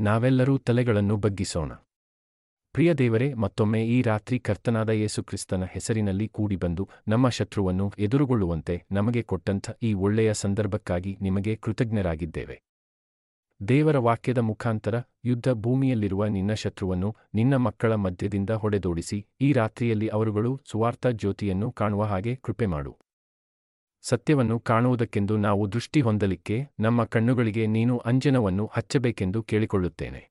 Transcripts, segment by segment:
ನಾವೆಲ್ಲರೂ ತಲೆಗಳನ್ನು ಬಗ್ಗಿಸೋಣ. ಪ್ರಿಯ ದೇವರೇ, ಮತ್ತೊಮ್ಮೆ ಈ ರಾತ್ರಿ ಕರ್ತನಾದ ಯೇಸುಕ್ರಿಸ್ತನ ಹೆಸರಿನಲ್ಲಿ ಕೂಡಿಬಂದು ನಮ್ಮ ಶತ್ರುವನ್ನು ಎದುರುಗೊಳ್ಳುವಂತೆ ನಮಗೆ ಕೊಟ್ಟಂಥ ಈ ಒಳ್ಳೆಯ ಸಂದರ್ಭಕ್ಕಾಗಿ ನಿಮಗೆ ಕೃತಜ್ಞರಾಗಿದ್ದೇವೆ. ದೇವರ ವಾಕ್ಯದ ಮುಖಾಂತರ ಯುದ್ಧ ಭೂಮಿಯಲ್ಲಿರುವ ನಿನ್ನ ಶತ್ರುವನ್ನು ನಿನ್ನ ಮಕ್ಕಳ ಮಧ್ಯದಿಂದ ಹೊಡೆದೋಡಿಸಿ, ಈ ರಾತ್ರಿಯಲ್ಲಿ ಅವರುಗಳು ಸುವಾರ್ಥ ಜ್ಯೋತಿಯನ್ನು ಕಾಣುವ ಹಾಗೆ ಕೃಪೆ ಮಾಡು. ಸತ್ಯವನ್ನು ಕಾಣುವುದಕ್ಕೆಂದು ನಾವು ದೃಷ್ಟಿ ಹೊಂದಲಿಕ್ಕೆ ನಮ್ಮ ಕಣ್ಣುಗಳಿಗೆ ನೀನು ಅಂಜನವನ್ನು ಹಚ್ಚಬೇಕೆಂದು ಕೇಳಿಕೊಳ್ಳುತ್ತೇನೆ.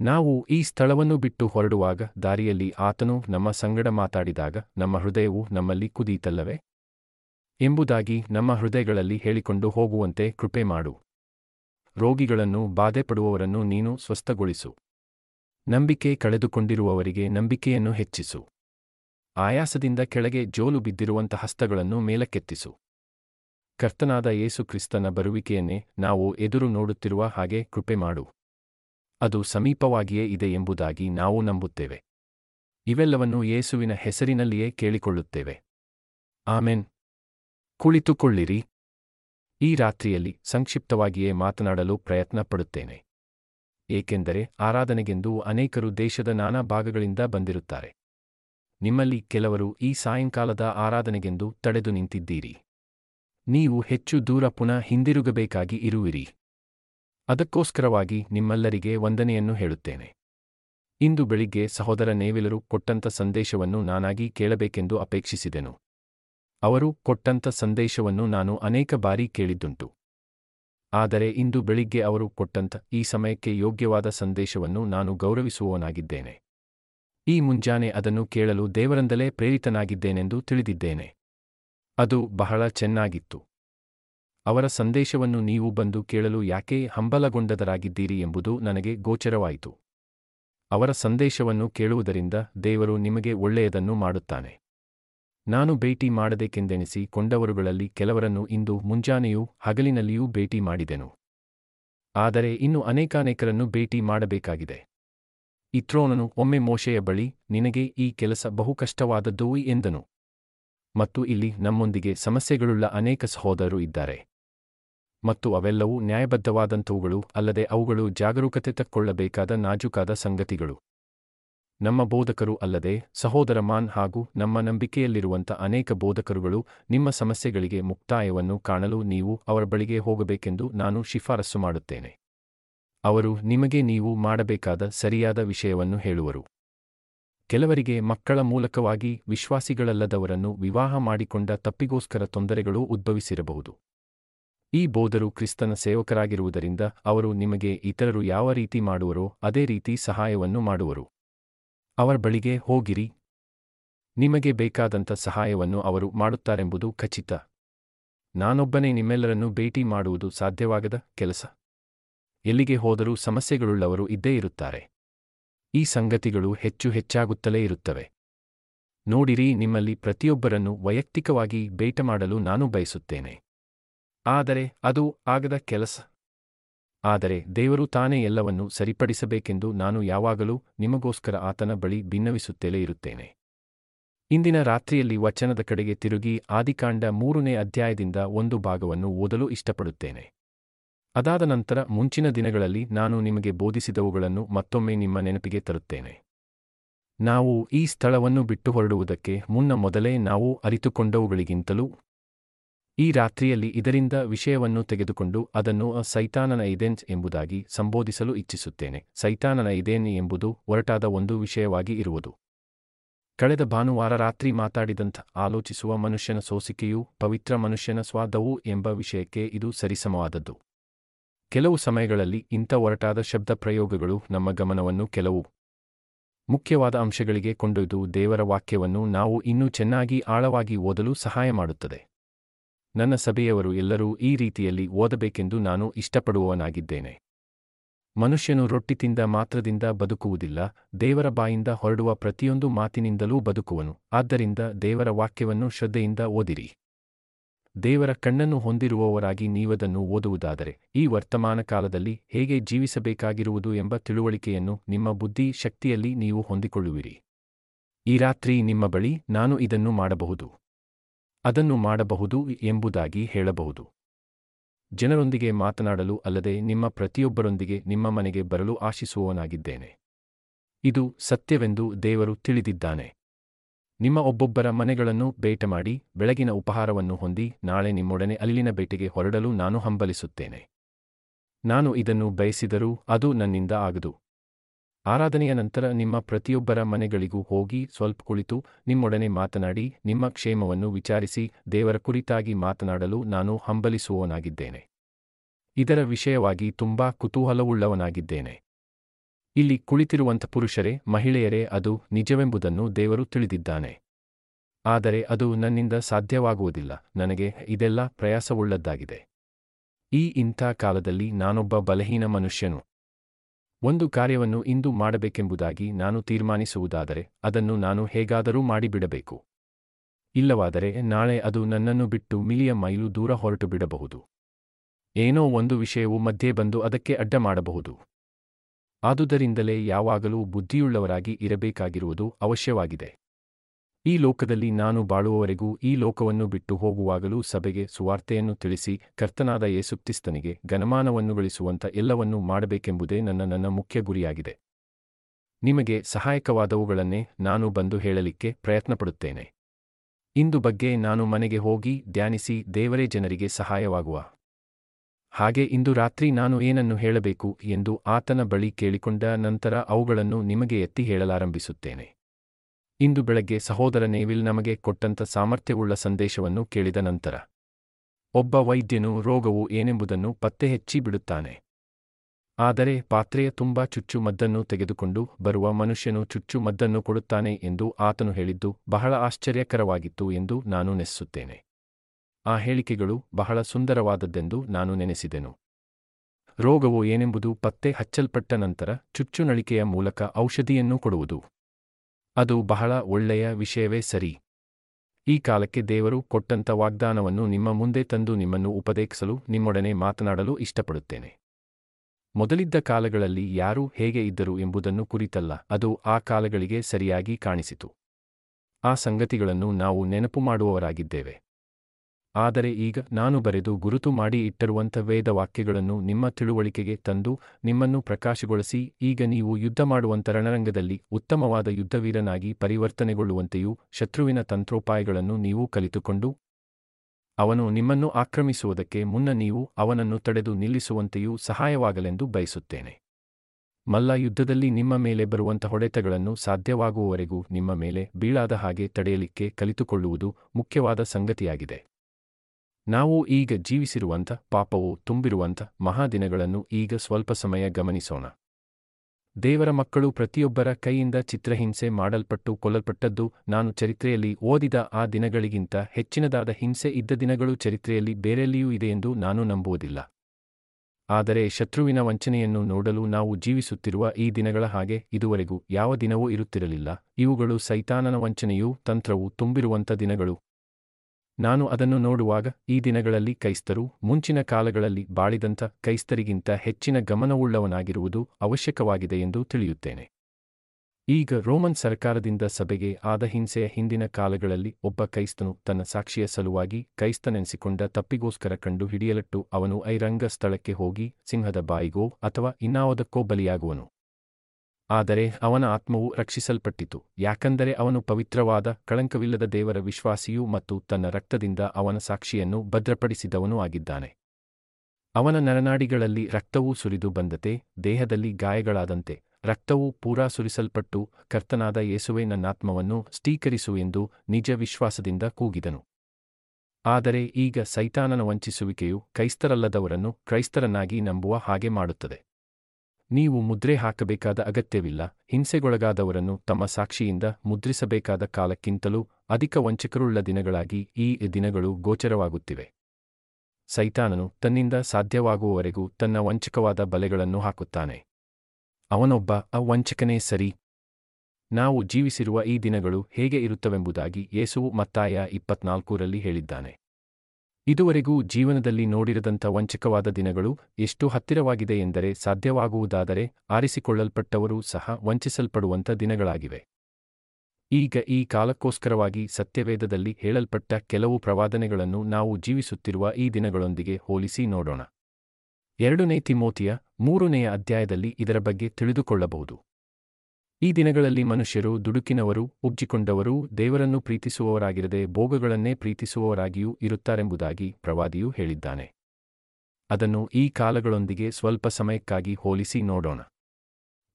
ನಾವು ಈ ಸ್ಥಳವನ್ನು ಬಿಟ್ಟು ಹೊರಡುವಾಗ ದಾರಿಯಲ್ಲಿ ಆತನು ನಮ್ಮ ಸಂಗಡ ಮಾತಾಡಿದಾಗ ನಮ್ಮ ಹೃದಯವು ನಮ್ಮಲ್ಲಿ ಕುದೀತಲ್ಲವೇ? ಎಂಬುದಾಗಿ ನಮ್ಮ ಹೃದಯಗಳಲ್ಲಿ ಹೇಳಿಕೊಂಡು ಹೋಗುವಂತೆ ಕೃಪೆ ಮಾಡು. ರೋಗಿಗಳನ್ನು ಬಾಧೆಪಡುವವರನ್ನು ನೀನು ಸ್ವಸ್ಥಗೊಳಿಸು. ನಂಬಿಕೆ ಕಳೆದುಕೊಂಡಿರುವವರಿಗೆ ನಂಬಿಕೆಯನ್ನು ಹೆಚ್ಚಿಸು. ಆಯಾಸದಿಂದ ಕೆಳಗೆ ಜೋಲು ಬಿದ್ದಿರುವಂಥ ಹಸ್ತಗಳನ್ನು ಮೇಲಕ್ಕೆತ್ತಿಸು. ಕರ್ತನಾದ ಯೇಸು ಕ್ರಿಸ್ತನ ಬರುವಿಕೆಯನ್ನೇ ನಾವು ಎದುರು ನೋಡುತ್ತಿರುವ ಹಾಗೆ ಕೃಪೆ ಮಾಡು. ಅದು ಸಮೀಪವಾಗಿಯೇ ಇದೆ ಎಂಬುದಾಗಿ ನಾವು ನಂಬುತ್ತೇವೆ. ಇವೆಲ್ಲವನ್ನು ಯೇಸುವಿನ ಹೆಸರಿನಲ್ಲಿಯೇ ಕೇಳಿಕೊಳ್ಳುತ್ತೇವೆ. ಆಮೆನ್. ಕುಳಿತುಕೊಳ್ಳಿರಿ. ಈ ರಾತ್ರಿಯಲ್ಲಿ ಸಂಕ್ಷಿಪ್ತವಾಗಿಯೇ ಮಾತನಾಡಲು ಪ್ರಯತ್ನ ಪಡುತ್ತೇನೆ ಏಕೆಂದರೆ ಆರಾಧನೆಗೆಂದು ಅನೇಕರು ದೇಶದ ನಾನಾ ಭಾಗಗಳಿಂದ ಬಂದಿರುತ್ತಾರೆ. ನಿಮ್ಮಲ್ಲಿ ಕೆಲವರು ಈ ಸಾಯಂಕಾಲದ ಆರಾಧನೆಗೆಂದು ತಡೆದು ನಿಂತಿದ್ದೀರಿ. ನೀವು ಹೆಚ್ಚು ದೂರ ಪುನಃ ಹಿಂದಿರುಗಬೇಕಾಗಿ ಇರುವಿರಿ. ಅದಕ್ಕೋಸ್ಕರವಾಗಿ ನಿಮ್ಮೆಲ್ಲರಿಗೆ ವಂದನೆಯನ್ನು ಹೇಳುತ್ತೇನೆ. ಇಂದು ಬೆಳಿಗ್ಗೆ ಸಹೋದರ ನೇವಿಲರು ಕೊಟ್ಟಂತ ಸಂದೇಶವನ್ನು ನಾನಾಗಿ ಕೇಳಬೇಕೆಂದು ಅಪೇಕ್ಷಿಸಿದೆನು. ಅವರು ಕೊಟ್ಟಂತ ಸಂದೇಶವನ್ನು ನಾನು ಅನೇಕ ಬಾರಿ ಕೇಳಿದ್ದುಂಟು. ಆದರೆ ಇಂದು ಬೆಳಿಗ್ಗೆ ಅವರು ಕೊಟ್ಟಂತ ಈ ಸಮಯಕ್ಕೆ ಯೋಗ್ಯವಾದ ಸಂದೇಶವನ್ನು ನಾನು ಗೌರವಿಸುವವನಾಗಿದ್ದೇನೆ. ಈ ಮುಂಜಾನೆ ಅದನ್ನು ಕೇಳಲು ದೇವರಂದಲೇ ಪ್ರೇರಿತನಾಗಿದ್ದೇನೆಂದು ತಿಳಿದಿದ್ದೇನೆ. ಅದು ಬಹಳ ಚೆನ್ನಾಗಿತ್ತು. ಅವರ ಸಂದೇಶವನ್ನು ನೀವು ಬಂದು ಕೇಳಲು ಯಾಕೆ ಹಂಬಲಗೊಂಡದರಾಗಿದ್ದೀರಿ ಎಂಬುದು ನನಗೆ ಗೋಚರವಾಯಿತು. ಅವರ ಸಂದೇಶವನ್ನು ಕೇಳುವುದರಿಂದ ದೇವರು ನಿಮಗೆ ಒಳ್ಳೆಯದನ್ನು ಮಾಡುತ್ತಾನೆ. ನಾನು ಭೇಟಿ ಮಾಡಬೇಕೆಂದೆನಿಸಿ ಕೊಂಡವರುಗಳಲ್ಲಿ ಕೆಲವರನ್ನು ಇಂದು ಮುಂಜಾನೆಯೂ ಹಗಲಿನಲ್ಲಿಯೂ ಭೇಟಿ ಮಾಡಿದೆನು. ಆದರೆ ಇನ್ನು ಅನೇಕಾನೇಕರನ್ನು ಭೇಟಿ ಮಾಡಬೇಕಾಗಿದೆ. ಇತ್ರೋನನು ಒಮ್ಮೆ ಮೋಶೆಯ ಬಳಿ, ನಿನಗೆ ಈ ಕೆಲಸ ಬಹು ಕಷ್ಟವಾದದ್ದು ಎಂದನು. ಮತ್ತು ಇಲ್ಲಿ ನಮ್ಮೊಂದಿಗೆ ಸಮಸ್ಯೆಗಳುಳ್ಳ ಅನೇಕ ಸಹೋದರರು ಇದ್ದಾರೆ. ಮತ್ತು ಅವೆಲ್ಲವೂ ನ್ಯಾಯಬದ್ಧವಾದಂಥವುಗಳು, ಅಲ್ಲದೆ ಅವುಗಳು ಜಾಗರೂಕತೆ ತಕ್ಕೊಳ್ಳಬೇಕಾದ ನಾಜೂಕಾದ ಸಂಗತಿಗಳು. ನಮ್ಮ ಬೋಧಕರು ಅಲ್ಲದೆ ಸಹೋದರ ಮಾನ್ ಹಾಗೂ ನಮ್ಮ ನಂಬಿಕೆಯಲ್ಲಿರುವಂಥ ಅನೇಕ ಬೋಧಕರುಗಳು ನಿಮ್ಮ ಸಮಸ್ಯೆಗಳಿಗೆ ಮುಕ್ತಾಯವನ್ನು ಕಾಣಲು ನೀವು ಅವರ ಬಳಿಗೆ ಹೋಗಬೇಕೆಂದು ನಾನು ಶಿಫಾರಸು ಮಾಡುತ್ತೇನೆ. ಅವರು ನಿಮಗೆ ನೀವು ಮಾಡಬೇಕಾದ ಸರಿಯಾದ ವಿಷಯವನ್ನು ಹೇಳುವರು. ಕೆಲವರಿಗೆ ಮಕ್ಕಳ ಮೂಲಕವಾಗಿ ವಿಶ್ವಾಸಿಗಳಲ್ಲದವರನ್ನು ವಿವಾಹ ಮಾಡಿಕೊಂಡ ತಪ್ಪಿಗೋಸ್ಕರ ತೊಂದರೆಗಳು ಉದ್ಭವಿಸಿರಬಹುದು. ಈ ಬೋಧರು ಕ್ರಿಸ್ತನ ಸೇವಕರಾಗಿರುವುದರಿಂದ ಅವರು ನಿಮಗೆ ಇತರರು ಯಾವ ರೀತಿ ಮಾಡುವರೋ ಅದೇ ರೀತಿ ಸಹಾಯವನ್ನು ಮಾಡುವರು. ಅವರ ಬಳಿಗೆ ಹೋಗಿರಿ. ನಿಮಗೆ ಬೇಕಾದಂಥ ಸಹಾಯವನ್ನು ಅವರು ಮಾಡುತ್ತಾರೆಂಬುದು ಖಚಿತ. ನಾನೊಬ್ಬನೇ ನಿಮ್ಮೆಲ್ಲರನ್ನು ಭೇಟಿ ಮಾಡುವುದು ಸಾಧ್ಯವಾಗದ ಕೆಲಸ. ಎಲ್ಲಿಗೆ ಹೋದರೂ ಸಮಸ್ಯೆಗಳುಳ್ಳವರು ಇದ್ದೇ ಇರುತ್ತಾರೆ. ಈ ಸಂಗತಿಗಳು ಹೆಚ್ಚು ಹೆಚ್ಚಾಗುತ್ತಲೇ ಇರುತ್ತವೆ. ನೋಡಿರಿ, ನಿಮ್ಮಲ್ಲಿ ಪ್ರತಿಯೊಬ್ಬರನ್ನು ವೈಯಕ್ತಿಕವಾಗಿ ಬೇಟ ಮಾಡಲು ನಾನು ಬಯಸುತ್ತೇನೆ. ಆದರೆ, ಅದು ಆಗದ ಕೆಲಸ. ಆದರೆ, ದೇವರು ತಾನೇ ಎಲ್ಲವನ್ನೂ ಸರಿಪಡಿಸಬೇಕೆಂದು ನಾನು ಯಾವಾಗಲೂ ನಿಮಗೋಸ್ಕರ ಆತನ ಬಳಿ ಭಿನ್ನವಿಸುತ್ತಲೇ ಇರುತ್ತೇನೆ. ಇಂದಿನ ರಾತ್ರಿಯಲ್ಲಿ ವಚನದ ಕಡೆಗೆ ತಿರುಗಿ ಆದಿಕಾಂಡ ಮೂರನೇ ಅಧ್ಯಾಯದಿಂದ ಒಂದು ಭಾಗವನ್ನು ಓದಲು ಇಷ್ಟಪಡುತ್ತೇನೆ. ಅದಾದ ನಂತರ ಮುಂಚಿನ ದಿನಗಳಲ್ಲಿ ನಾನು ನಿಮಗೆ ಬೋಧಿಸಿದವುಗಳನ್ನು ಮತ್ತೊಮ್ಮೆ ನಿಮ್ಮ ನೆನಪಿಗೆ ತರುತ್ತೇನೆ. ನಾವು ಈ ಸ್ಥಳವನ್ನು ಬಿಟ್ಟು ಹೊರಡುವುದಕ್ಕೆ ಮುನ್ನ ಮೊದಲೇ ನಾವು ಅರಿತುಕೊಂಡವುಗಳಿಗಿಂತಲೂ ಈ ರಾತ್ರಿಯಲ್ಲಿ ಇದರಿಂದ ವಿಷಯವನ್ನು ತೆಗೆದುಕೊಂಡು ಅದನ್ನು ಸೈತಾನನ ಇದೇನ್ಸ್ ಎಂಬುದಾಗಿ ಸಂಬೋಧಿಸಲು ಇಚ್ಛಿಸುತ್ತೇನೆ. ಸೈತಾನನ ಇದೇನ್ ಎಂಬುದು ಒರಟಾದ ಒಂದು ವಿಷಯವಾಗಿ ಇರುವುದು. ಕಳೆದ ಭಾನುವಾರ ರಾತ್ರಿ ಮಾತಾಡಿದಂಥ ಆಲೋಚಿಸುವ ಮನುಷ್ಯನ ಸೋಸಿಕೆಯೂ ಪವಿತ್ರ ಮನುಷ್ಯನ ಸ್ವಾದವೂ ಎಂಬ ವಿಷಯಕ್ಕೆ ಇದು ಸರಿಸಮವಾದದ್ದು. ಕೆಲವು ಸಮಯಗಳಲ್ಲಿ ಇಂಥ ಒರಟಾದ ಶಬ್ದ ಪ್ರಯೋಗಗಳು ನಮ್ಮ ಗಮನವನ್ನು ಕೆಲವು ಮುಖ್ಯವಾದ ಅಂಶಗಳಿಗೆ ಕೊಂಡೊಯ್ದು ದೇವರ ವಾಕ್ಯವನ್ನು ನಾವು ಇನ್ನೂ ಚೆನ್ನಾಗಿ ಆಳವಾಗಿ ಓದಲು ಸಹಾಯ ಮಾಡುತ್ತದೆ. ನನ್ನ ಸಭೆಯವರು ಎಲ್ಲರೂ ಈ ರೀತಿಯಲ್ಲಿ ಓದಬೇಕೆಂದು ನಾನು ಇಷ್ಟಪಡುವವನಾಗಿದ್ದೇನೆ. ಮನುಷ್ಯನು ರೊಟ್ಟಿ ತಿಂದ ಮಾತ್ರದಿಂದ ಬದುಕುವುದಿಲ್ಲ, ದೇವರ ಬಾಯಿಂದ ಹೊರಡುವ ಪ್ರತಿಯೊಂದು ಮಾತಿನಿಂದಲೂ ಬದುಕುವನು. ಆದ್ದರಿಂದ ದೇವರ ವಾಕ್ಯವನ್ನು ಶ್ರದ್ಧೆಯಿಂದ ಓದಿರಿ. ದೇವರ ಕಣ್ಣನ್ನು ಹೊಂದಿರುವವರಾಗಿ ನೀವದನ್ನು ಓದುವುದಾದರೆ, ಈ ವರ್ತಮಾನ ಕಾಲದಲ್ಲಿ ಹೇಗೆ ಜೀವಿಸಬೇಕಾಗಿರುವುದು ಎಂಬ ತಿಳುವಳಿಕೆಯನ್ನು ನಿಮ್ಮ ಬುದ್ಧಿ ಶಕ್ತಿಯಲ್ಲಿ ನೀವು ಹೊಂದಿಕೊಳ್ಳುವಿರಿ. ಈ ರಾತ್ರಿ ನಿಮ್ಮ ಬಳಿ ನಾನು ಇದನ್ನು ಮಾಡಬಹುದು. ಅದನ್ನು ಮಾಡಬಹುದು ಎಂಬುದಾಗಿ ಹೇಳಬಹುದು. ಜನರೊಂದಿಗೆ ಮಾತನಾಡಲು ಅಲ್ಲದೆ ನಿಮ್ಮ ಪ್ರತಿಯೊಬ್ಬರೊಂದಿಗೆ ನಿಮ್ಮ ಮನೆಗೆ ಬರಲು ಆಶಿಸುವವನಾಗಿದ್ದೇನೆ. ಇದು ಸತ್ಯವೆಂದು ದೇವರು ತಿಳಿದಿದ್ದಾನೆ. ನಿಮ್ಮ ಒಬ್ಬೊಬ್ಬರ ಮನೆಗಳನ್ನು ಬೇಟೆ ಮಾಡಿ, ಬೆಳಗಿನ ಉಪಹಾರವನ್ನು ಹೊಂದಿ, ನಾಳೆ ನಿಮ್ಮೊಡನೆ ಅಲ್ಲಿನ ಬೇಟೆಗೆ ಹೊರಡಲು ನಾನು ಹಂಬಲಿಸುತ್ತೇನೆ. ನಾನು ಇದನ್ನು ಬಯಸಿದರೂ ಅದು ನನ್ನಿಂದ ಆಗದು. ಆರಾಧನೆಯ ನಂತರ ನಿಮ್ಮ ಪ್ರತಿಯೊಬ್ಬರ ಮನೆಗಳಿಗೂ ಹೋಗಿ ಸ್ವಲ್ಪ ಕುಳಿತು, ನಿಮ್ಮೊಡನೆ ಮಾತನಾಡಿ, ನಿಮ್ಮ ಕ್ಷೇಮವನ್ನು ವಿಚಾರಿಸಿ, ದೇವರ ಕುರಿತಾಗಿ ಮಾತನಾಡಲು ನಾನು ಹಂಬಲಿಸುವವನಾಗಿದ್ದೇನೆ. ಇದರ ವಿಷಯವಾಗಿ ತುಂಬಾ ಕುತೂಹಲವುಳ್ಳವನಾಗಿದ್ದೇನೆ. ಇಲ್ಲಿ ಕುಳಿತಿರುವಂಥ ಪುರುಷರೇ, ಮಹಿಳೆಯರೇ, ಅದು ನಿಜವೆಂಬುದನ್ನು ದೇವರು ತಿಳಿದಿದ್ದಾನೆ. ಆದರೆ ಅದು ನನ್ನಿಂದ ಸಾಧ್ಯವಾಗುವುದಿಲ್ಲ, ನನಗೆ ಇದೆಲ್ಲ ಪ್ರಯಾಸವುಳ್ಳದ್ದಾಗಿದೆ. ಈ ಇಂಥ ಕಾಲದಲ್ಲಿ ನಾನೊಬ್ಬ ಬಲಹೀನ ಮನುಷ್ಯನು. ಒಂದು ಕಾರ್ಯವನ್ನು ಇಂದು ಮಾಡಬೇಕೆಂಬುದಾಗಿ ನಾನು ತೀರ್ಮಾನಿಸುವುದಾದರೆ, ಅದನ್ನು ನಾನು ಹೇಗಾದರೂ ಮಾಡಿಬಿಡಬೇಕು. ಇಲ್ಲವಾದರೆ ನಾಳೆ ಅದು ನನ್ನನ್ನು ಬಿಟ್ಟು ಮಿಲಿಯ ಮೈಲು ದೂರ ಹೊರಟು ಬಿಡಬಹುದು ಏನೋ ಒಂದು ವಿಷಯವು ಮಧ್ಯೆ ಬಂದು ಅದಕ್ಕೆ ಅಡ್ಡ ಮಾಡಬಹುದು. ಆದುದರಿಂದಲೇ ಯಾವಾಗಲೂ ಬುದ್ಧಿಯುಳ್ಳವರಾಗಿ ಇರಬೇಕಾಗಿರುವುದು ಅವಶ್ಯವಾಗಿದೆ. ಈ ಲೋಕದಲ್ಲಿ ನಾನು ಬಾಳುವವರೆಗೂ ಈ ಲೋಕವನ್ನು ಬಿಟ್ಟು ಹೋಗುವಾಗಲೂ ಸಭೆಗೆ ಸುವಾರ್ತೆಯನ್ನು ತಿಳಿಸಿ ಕರ್ತನಾದ ಯೇಸುಕ್ತಿಸ್ತನಿಗೆ ಘನಮಾನವನ್ನು ಗಳಿಸುವಂಥ ಎಲ್ಲವನ್ನೂ ಮಾಡಬೇಕೆಂಬುದೇ ನನ್ನ ನನ್ನ ಮುಖ್ಯ ಗುರಿಯಾಗಿದೆ. ನಿಮಗೆ ಸಹಾಯಕವಾದವುಗಳನ್ನೇ ನಾನು ಬಂದು ಹೇಳಲಿಕ್ಕೆ ಪ್ರಯತ್ನಪಡುತ್ತೇನೆ. ಇಂದು ಬಗ್ಗೆ ನಾನು ಮನೆಗೆ ಹೋಗಿ ಧ್ಯಾನಿಸಿ ದೇವರೇ ಜನರಿಗೆ ಸಹಾಯವಾಗುವ. ಹಾಗೆ ಇಂದು ರಾತ್ರಿ ನಾನು ಏನನ್ನು ಹೇಳಬೇಕು ಎಂದು ಆತನ ಬಳಿ ಕೇಳಿಕೊಂಡ ನಂತರ ಅವುಗಳನ್ನು ನಿಮಗೆ ಎತ್ತಿ ಹೇಳಲಾರಂಭಿಸುತ್ತೇನೆ. ಇಂದು ಬೆಳಗ್ಗೆ ಸಹೋದರ ನೇವಿಲ್ ನಮಗೆ ಕೊಟ್ಟಂತ ಸಾಮರ್ಥ್ಯವುಳ್ಳ ಸಂದೇಶವನ್ನು ಕೇಳಿದ ನಂತರ, ಒಬ್ಬ ವೈದ್ಯನು ರೋಗವು ಏನೆಂಬುದನ್ನು ಪತ್ತೆ ಹೆಚ್ಚಿ ಬಿಡುತ್ತಾನೆ. ಆದರೆ ಪಾತ್ರೆಯ ತುಂಬಾ ಚುಚ್ಚು ಮದ್ದನ್ನು ತೆಗೆದುಕೊಂಡು ಬರುವ ಮನುಷ್ಯನು ಚುಚ್ಚು ಮದ್ದನ್ನು ಕೊಡುತ್ತಾನೆ ಎಂದು ಆತನು ಹೇಳಿದ್ದು ಬಹಳ ಆಶ್ಚರ್ಯಕರವಾಗಿತ್ತು ಎಂದು ನಾನು ನೆನೆಸುತ್ತೇನೆ ಆ ಹೇಳಿಕೆಗಳು ಬಹಳ ಸುಂದರವಾದದ್ದೆಂದು ನಾನು ನೆನೆಸಿದೆನು. ರೋಗವು ಏನೆಂಬುದು ಪತ್ತೆ ಹಚ್ಚಲ್ಪಟ್ಟ ನಂತರ ಚುಚ್ಚುನಳಿಕೆಯ ಮೂಲಕ ಔಷಧಿಯನ್ನು ಕೊಡುವುದು. ಅದು ಬಹಳ ಒಳ್ಳೆಯ ವಿಷಯವೇ ಸರಿ. ಈ ಕಾಲಕ್ಕೆ ದೇವರು ಕೊಟ್ಟಂತ ವಾಗ್ದಾನವನ್ನು ನಿಮ್ಮ ಮುಂದೆ ತಂದು ನಿಮ್ಮನ್ನು ಉಪದೇಶಿಸಲು ನಿಮ್ಮೊಡನೆ ಮಾತನಾಡಲು ಇಷ್ಟಪಡುತ್ತೇನೆ. ಮೊದಲಿದ್ದ ಕಾಲಗಳಲ್ಲಿ ಯಾರು ಹೇಗೆ ಇದ್ದರು ಎಂಬುದನ್ನು ಕುರಿತಲ್ಲ, ಅದು ಆ ಕಾಲಗಳಿಗೆ ಸರಿಯಾಗಿ ಕಾಣಿಸಿತು. ಆ ಸಂಗತಿಗಳನ್ನು ನಾವು ನೆನಪು ಮಾಡುವವರಾಗಿದ್ದೇವೆ. ಆದರೆ ಈಗ ನಾನು ಬರೆದು ಗುರುತು ಮಾಡಿ ಇಟ್ಟಿರುವಂಥ ವೇದವಾಕ್ಯಗಳನ್ನು ನಿಮ್ಮ ತಿಳುವಳಿಕೆಗೆ ತಂದು ನಿಮ್ಮನ್ನು ಪ್ರಕಾಶಗೊಳಿಸಿ, ಈಗ ನೀವು ಯುದ್ಧ ಮಾಡುವಂಥ ರಣರಂಗದಲ್ಲಿ ಉತ್ತಮವಾದ ಯುದ್ಧವೀರನಾಗಿ ಪರಿವರ್ತನೆಗೊಳ್ಳುವಂತೆಯೂ ಶತ್ರುವಿನ ತಂತ್ರೋಪಾಯಗಳನ್ನು ನೀವು ಕಲಿತುಕೊಂಡು, ಅವನು ನಿಮ್ಮನ್ನು ಆಕ್ರಮಿಸುವುದಕ್ಕೆ ಮುನ್ನ ನೀವು ಅವನನ್ನು ತಡೆದು ನಿಲ್ಲಿಸುವಂತೆಯೂ ಸಹಾಯವಾಗಲೆಂದು ಬಯಸುತ್ತೇನೆ. ಮಲ್ಲ ಯುದ್ಧದಲ್ಲಿ ನಿಮ್ಮ ಮೇಲೆ ಬರುವಂಥ ಹೊಡೆತಗಳನ್ನು ಸಾಧ್ಯವಾಗುವವರೆಗೂ ನಿಮ್ಮ ಮೇಲೆ ಬೀಳಾದ ಹಾಗೆ ತಡೆಯಲಿಕ್ಕೆ ಕಲಿತುಕೊಳ್ಳುವುದು ಮುಖ್ಯವಾದ ಸಂಗತಿಯಾಗಿದೆ. ನಾವು ಈಗ ಜೀವಿಸಿರುವಂಥ ಪಾಪವು ತುಂಬಿರುವಂಥ ಮಹಾದಿನಗಳನ್ನು ಈಗ ಸ್ವಲ್ಪ ಸಮಯ ಗಮನಿಸೋಣ. ದೇವರ ಮಕ್ಕಳು ಪ್ರತಿಯೊಬ್ಬರ ಕೈಯಿಂದ ಚಿತ್ರಹಿಂಸೆ ಮಾಡಲ್ಪಟ್ಟು ಕೊಲ್ಲಲ್ಪಟ್ಟದ್ದು ನಾನು ಚರಿತ್ರೆಯಲ್ಲಿ ಓದಿದ ಆ ದಿನಗಳಿಗಿಂತ ಹೆಚ್ಚಿನದಾದ ಹಿಂಸೆ ಇದ್ದ ದಿನಗಳು ಚರಿತ್ರೆಯಲ್ಲಿ ಬೇರೆಲ್ಲಿಯೂ ಇದೆಯೆಂದು ನಾನು ನಂಬುವುದಿಲ್ಲ. ಆದರೆ ಶತ್ರುವಿನ ವಂಚನೆಯನ್ನು ನೋಡಲು ನಾವು ಜೀವಿಸುತ್ತಿರುವ ಈ ದಿನಗಳ ಹಾಗೆ ಇದುವರೆಗೂ ಯಾವ ದಿನವೂ ಇರುತ್ತಿರಲಿಲ್ಲ. ಇವುಗಳು ಸೈತಾನನ ವಂಚನೆಯೂ ತಂತ್ರವೂ ತುಂಬಿರುವಂಥ ದಿನಗಳು. ನಾನು ಅದನ್ನು ನೋಡುವಾಗ ಈ ದಿನಗಳಲ್ಲಿ ಕೈಸ್ತರು ಮುಂಚಿನ ಕಾಲಗಳಲ್ಲಿ ಬಾಳಿದಂಥ ಕೈಸ್ತರಿಗಿಂತ ಹೆಚ್ಚಿನ ಗಮನವುಳ್ಳವನಾಗಿರುವುದು ಅವಶ್ಯಕವಾಗಿದೆ ಎಂದು ತಿಳಿಯುತ್ತೇನೆ. ಈಗ ರೋಮನ್ ಸರ್ಕಾರದಿಂದ ಸಭೆಗೆ ಆದ ಹಿಂಸೆಯ ಹಿಂದಿನ ಕಾಲಗಳಲ್ಲಿ ಒಬ್ಬ ಕ್ರೈಸ್ತನು ತನ್ನ ಸಾಕ್ಷಿಯ ಸಲುವಾಗಿ ಕ್ರೈಸ್ತನೆನಿಸಿಕೊಂಡ ತಪ್ಪಿಗೋಸ್ಕರ ಕಂಡು ಹಿಡಿಯಲಟ್ಟು ಅವನು ಐರಂಗ ಸ್ಥಳಕ್ಕೆ ಹೋಗಿ ಸಿಂಹದ ಬಾಯಿಗೋ ಅಥವಾ ಇನ್ನಾವುದಕ್ಕೋ ಬಲಿಯಾಗುವನು. ಆದರೆ ಅವನ ಆತ್ಮವು ರಕ್ಷಿಸಲ್ಪಟ್ಟಿತು, ಯಾಕಂದರೆ ಅವನು ಪವಿತ್ರವಾದ, ಕಳಂಕವಿಲ್ಲದ ದೇವರ ವಿಶ್ವಾಸಿಯೂ ಮತ್ತು ತನ್ನ ರಕ್ತದಿಂದ ಅವನ ಸಾಕ್ಷಿಯನ್ನು ಭದ್ರಪಡಿಸಿದವನೂ ಆಗಿದ್ದಾನೆ. ಅವನ ನರನಾಡಿಗಳಲ್ಲಿ ರಕ್ತವೂ ಸುರಿದು ಬಂದತೆ, ದೇಹದಲ್ಲಿ ಗಾಯಗಳಾದಂತೆ, ರಕ್ತವು ಪೂರಾ ಸುರಿಸಲ್ಪಟ್ಟು ಕರ್ತನಾದ ಯೇಸುವೆ ನನ್ನಾತ್ಮವನ್ನು ಸ್ಥೀಕರಿಸು ಎಂದು ನಿಜ ವಿಶ್ವಾಸದಿಂದ ಕೂಗಿದನು. ಆದರೆ ಈಗ ಸೈತಾನನ ವಂಚಿಸುವಿಕೆಯು ಕ್ರೈಸ್ತರಲ್ಲದವರನ್ನು ಕ್ರೈಸ್ತರನ್ನಾಗಿ ನಂಬುವ ಹಾಗೆ ಮಾಡುತ್ತದೆ. ನೀವು ಮುದ್ರೆ ಹಾಕಬೇಕಾದ ಅಗತ್ಯವಿಲ್ಲ. ಹಿಂಸೆಗೊಳಗಾದವರನ್ನು ತಮ್ಮ ಸಾಕ್ಷಿಯಿಂದ ಮುದ್ರಿಸಬೇಕಾದ ಕಾಲಕ್ಕಿಂತಲೂ ಅಧಿಕ ವಂಚಕರುಳ್ಳ ದಿನಗಳಾಗಿ ಈ ದಿನಗಳು ಗೋಚರವಾಗುತ್ತಿವೆ. ಸೈತಾನನು ತನ್ನಿಂದ ಸಾಧ್ಯವಾಗುವವರೆಗೂ ತನ್ನ ವಂಚಕವಾದ ಬಲೆಗಳನ್ನು ಹಾಕುತ್ತಾನೆ. ಅವನೊಬ್ಬ ಅವಂಚಕನೇ ಸರಿ. ನಾವು ಜೀವಿಸಿರುವ ಈ ದಿನಗಳು ಹೇಗೆ ಇರುತ್ತವೆಂಬುದಾಗಿ ಯೇಸುವು ಮತ್ತಾಯ ಇಪ್ಪತ್ನಾಲ್ಕೂರಲ್ಲಿ ಹೇಳಿದ್ದಾನೆ. ಇದುವರೆಗೂ ಜೀವನದಲ್ಲಿ ನೋಡಿರದಂಥ ವಂಚಕವಾದ ದಿನಗಳು ಎಷ್ಟು ಹತ್ತಿರವಾಗಿದೆ ಎಂದರೆ ಸಾಧ್ಯವಾಗುವುದಾದರೆ ಆರಿಸಿಕೊಳ್ಳಲ್ಪಟ್ಟವರೂ ಸಹ ವಂಚಿಸಲ್ಪಡುವಂಥ ದಿನಗಳಾಗಿವೆ. ಈಗ ಈ ಕಾಲಕ್ಕೋಸ್ಕರವಾಗಿ ಸತ್ಯವೇದದಲ್ಲಿ ಹೇಳಲ್ಪಟ್ಟ ಕೆಲವು ಪ್ರವಾದನೆಗಳನ್ನು ನಾವು ಜೀವಿಸುತ್ತಿರುವ ಈ ದಿನಗಳೊಂದಿಗೆ ಹೋಲಿಸಿ ನೋಡೋಣ. ಎರಡನೇ ತಿಮೋತಿಯ ಮೂರನೆಯ ಅಧ್ಯಾಯದಲ್ಲಿ ಇದರ ಬಗ್ಗೆ ತಿಳಿದುಕೊಳ್ಳಬಹುದು. ಈ ದಿನಗಳಲ್ಲಿ ಮನುಷ್ಯರು ದುಡುಕಿನವರು, ಉಬ್ಜಿಕೊಂಡವರು, ದೇವರನ್ನು ಪ್ರೀತಿಸುವವರಾಗಿರದೆ ಭೋಗಗಳನ್ನೇ ಪ್ರೀತಿಸುವವರಾಗಿಯೂ ಇರುತ್ತಾರೆಂಬುದಾಗಿ ಪ್ರವಾದಿಯು ಹೇಳಿದ್ದಾನೆ. ಅದನ್ನು ಈ ಕಾಲಗಳೊಂದಿಗೆ ಸ್ವಲ್ಪ ಸಮಯಕ್ಕಾಗಿ ಹೋಲಿಸಿ ನೋಡೋಣ.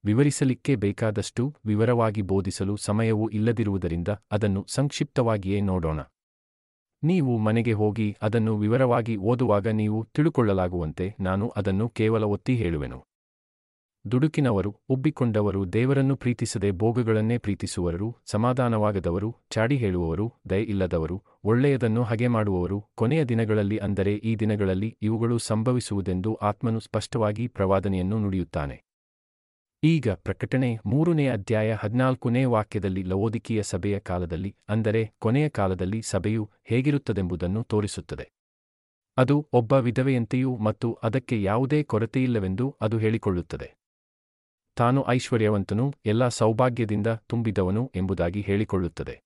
ವಿವರಿಸಲಿಕ್ಕೆ ಬೇಕಾದಷ್ಟು ವಿವರವಾಗಿ ಬೋಧಿಸಲು ಸಮಯವೂ ಇಲ್ಲದಿರುವುದರಿಂದ ಅದನ್ನು ಸಂಕ್ಷಿಪ್ತವಾಗಿಯೇ ನೋಡೋಣ. ನೀವು ಮನೆಗೆ ಹೋಗಿ ಅದನ್ನು ವಿವರವಾಗಿ ಓದುವಾಗ ನೀವು ತಿಳುಕೊಳ್ಳಲಾಗುವಂತೆ ನಾನು ಅದನ್ನು ಕೇವಲ ಒತ್ತಿ ಹೇಳುವೆನು. ದುಡುಕಿನವರು, ಉಬ್ಬಿಕೊಂಡವರು, ದೇವರನ್ನು ಪ್ರೀತಿಸದೆ ಭೋಗಗಳನ್ನೇ ಪ್ರೀತಿಸುವವರು, ಸಮಾಧಾನವಾಗದವರು, ಚಾಡಿ ಹೇಳುವವರು, ದಯ ಇಲ್ಲದವರು, ಒಳ್ಳೆಯದನ್ನು ಹಗೆ ಮಾಡುವವರು, ಕೊನೆಯ ದಿನಗಳಲ್ಲಿ ಅಂದರೆ ಈ ದಿನಗಳಲ್ಲಿ ಇವುಗಳು ಸಂಭವಿಸುವುದೆಂದು ಆತ್ಮನು ಸ್ಪಷ್ಟವಾಗಿ ಪ್ರವಾದನೆಯನ್ನು ನುಡಿಯುತ್ತಾನೆ. ಈಗ ಪ್ರಕಟಣೆ ಮೂರನೇ ಅಧ್ಯಾಯ ಹದಿನಾಲ್ಕನೇ ವಾಕ್ಯದಲ್ಲಿ ಲವೋದಿಕೀಯ ಸಭೆಯ ಕಾಲದಲ್ಲಿ, ಅಂದರೆ ಕೊನೆಯ ಕಾಲದಲ್ಲಿ ಸಭೆಯು ಹೇಗಿರುತ್ತದೆಂಬುದನ್ನು ತೋರಿಸುತ್ತದೆ. ಅದು ಒಬ್ಬ ವಿಧವೆಯಂತೆಯೂ ಮತ್ತು ಅದಕ್ಕೆ ಯಾವುದೇ ಕೊರತೆಯಿಲ್ಲವೆಂದು ಅದು ಹೇಳಿಕೊಳ್ಳುತ್ತದೆ. ತಾನು ಐಶ್ವರ್ಯವಂತನು, ಎಲ್ಲ ಸೌಭಾಗ್ಯದಿಂದ ತುಂಬಿದವನು ಎಂಬುದಾಗಿ ಹೇಳಿಕೊಳ್ಳುತ್ತದೆ.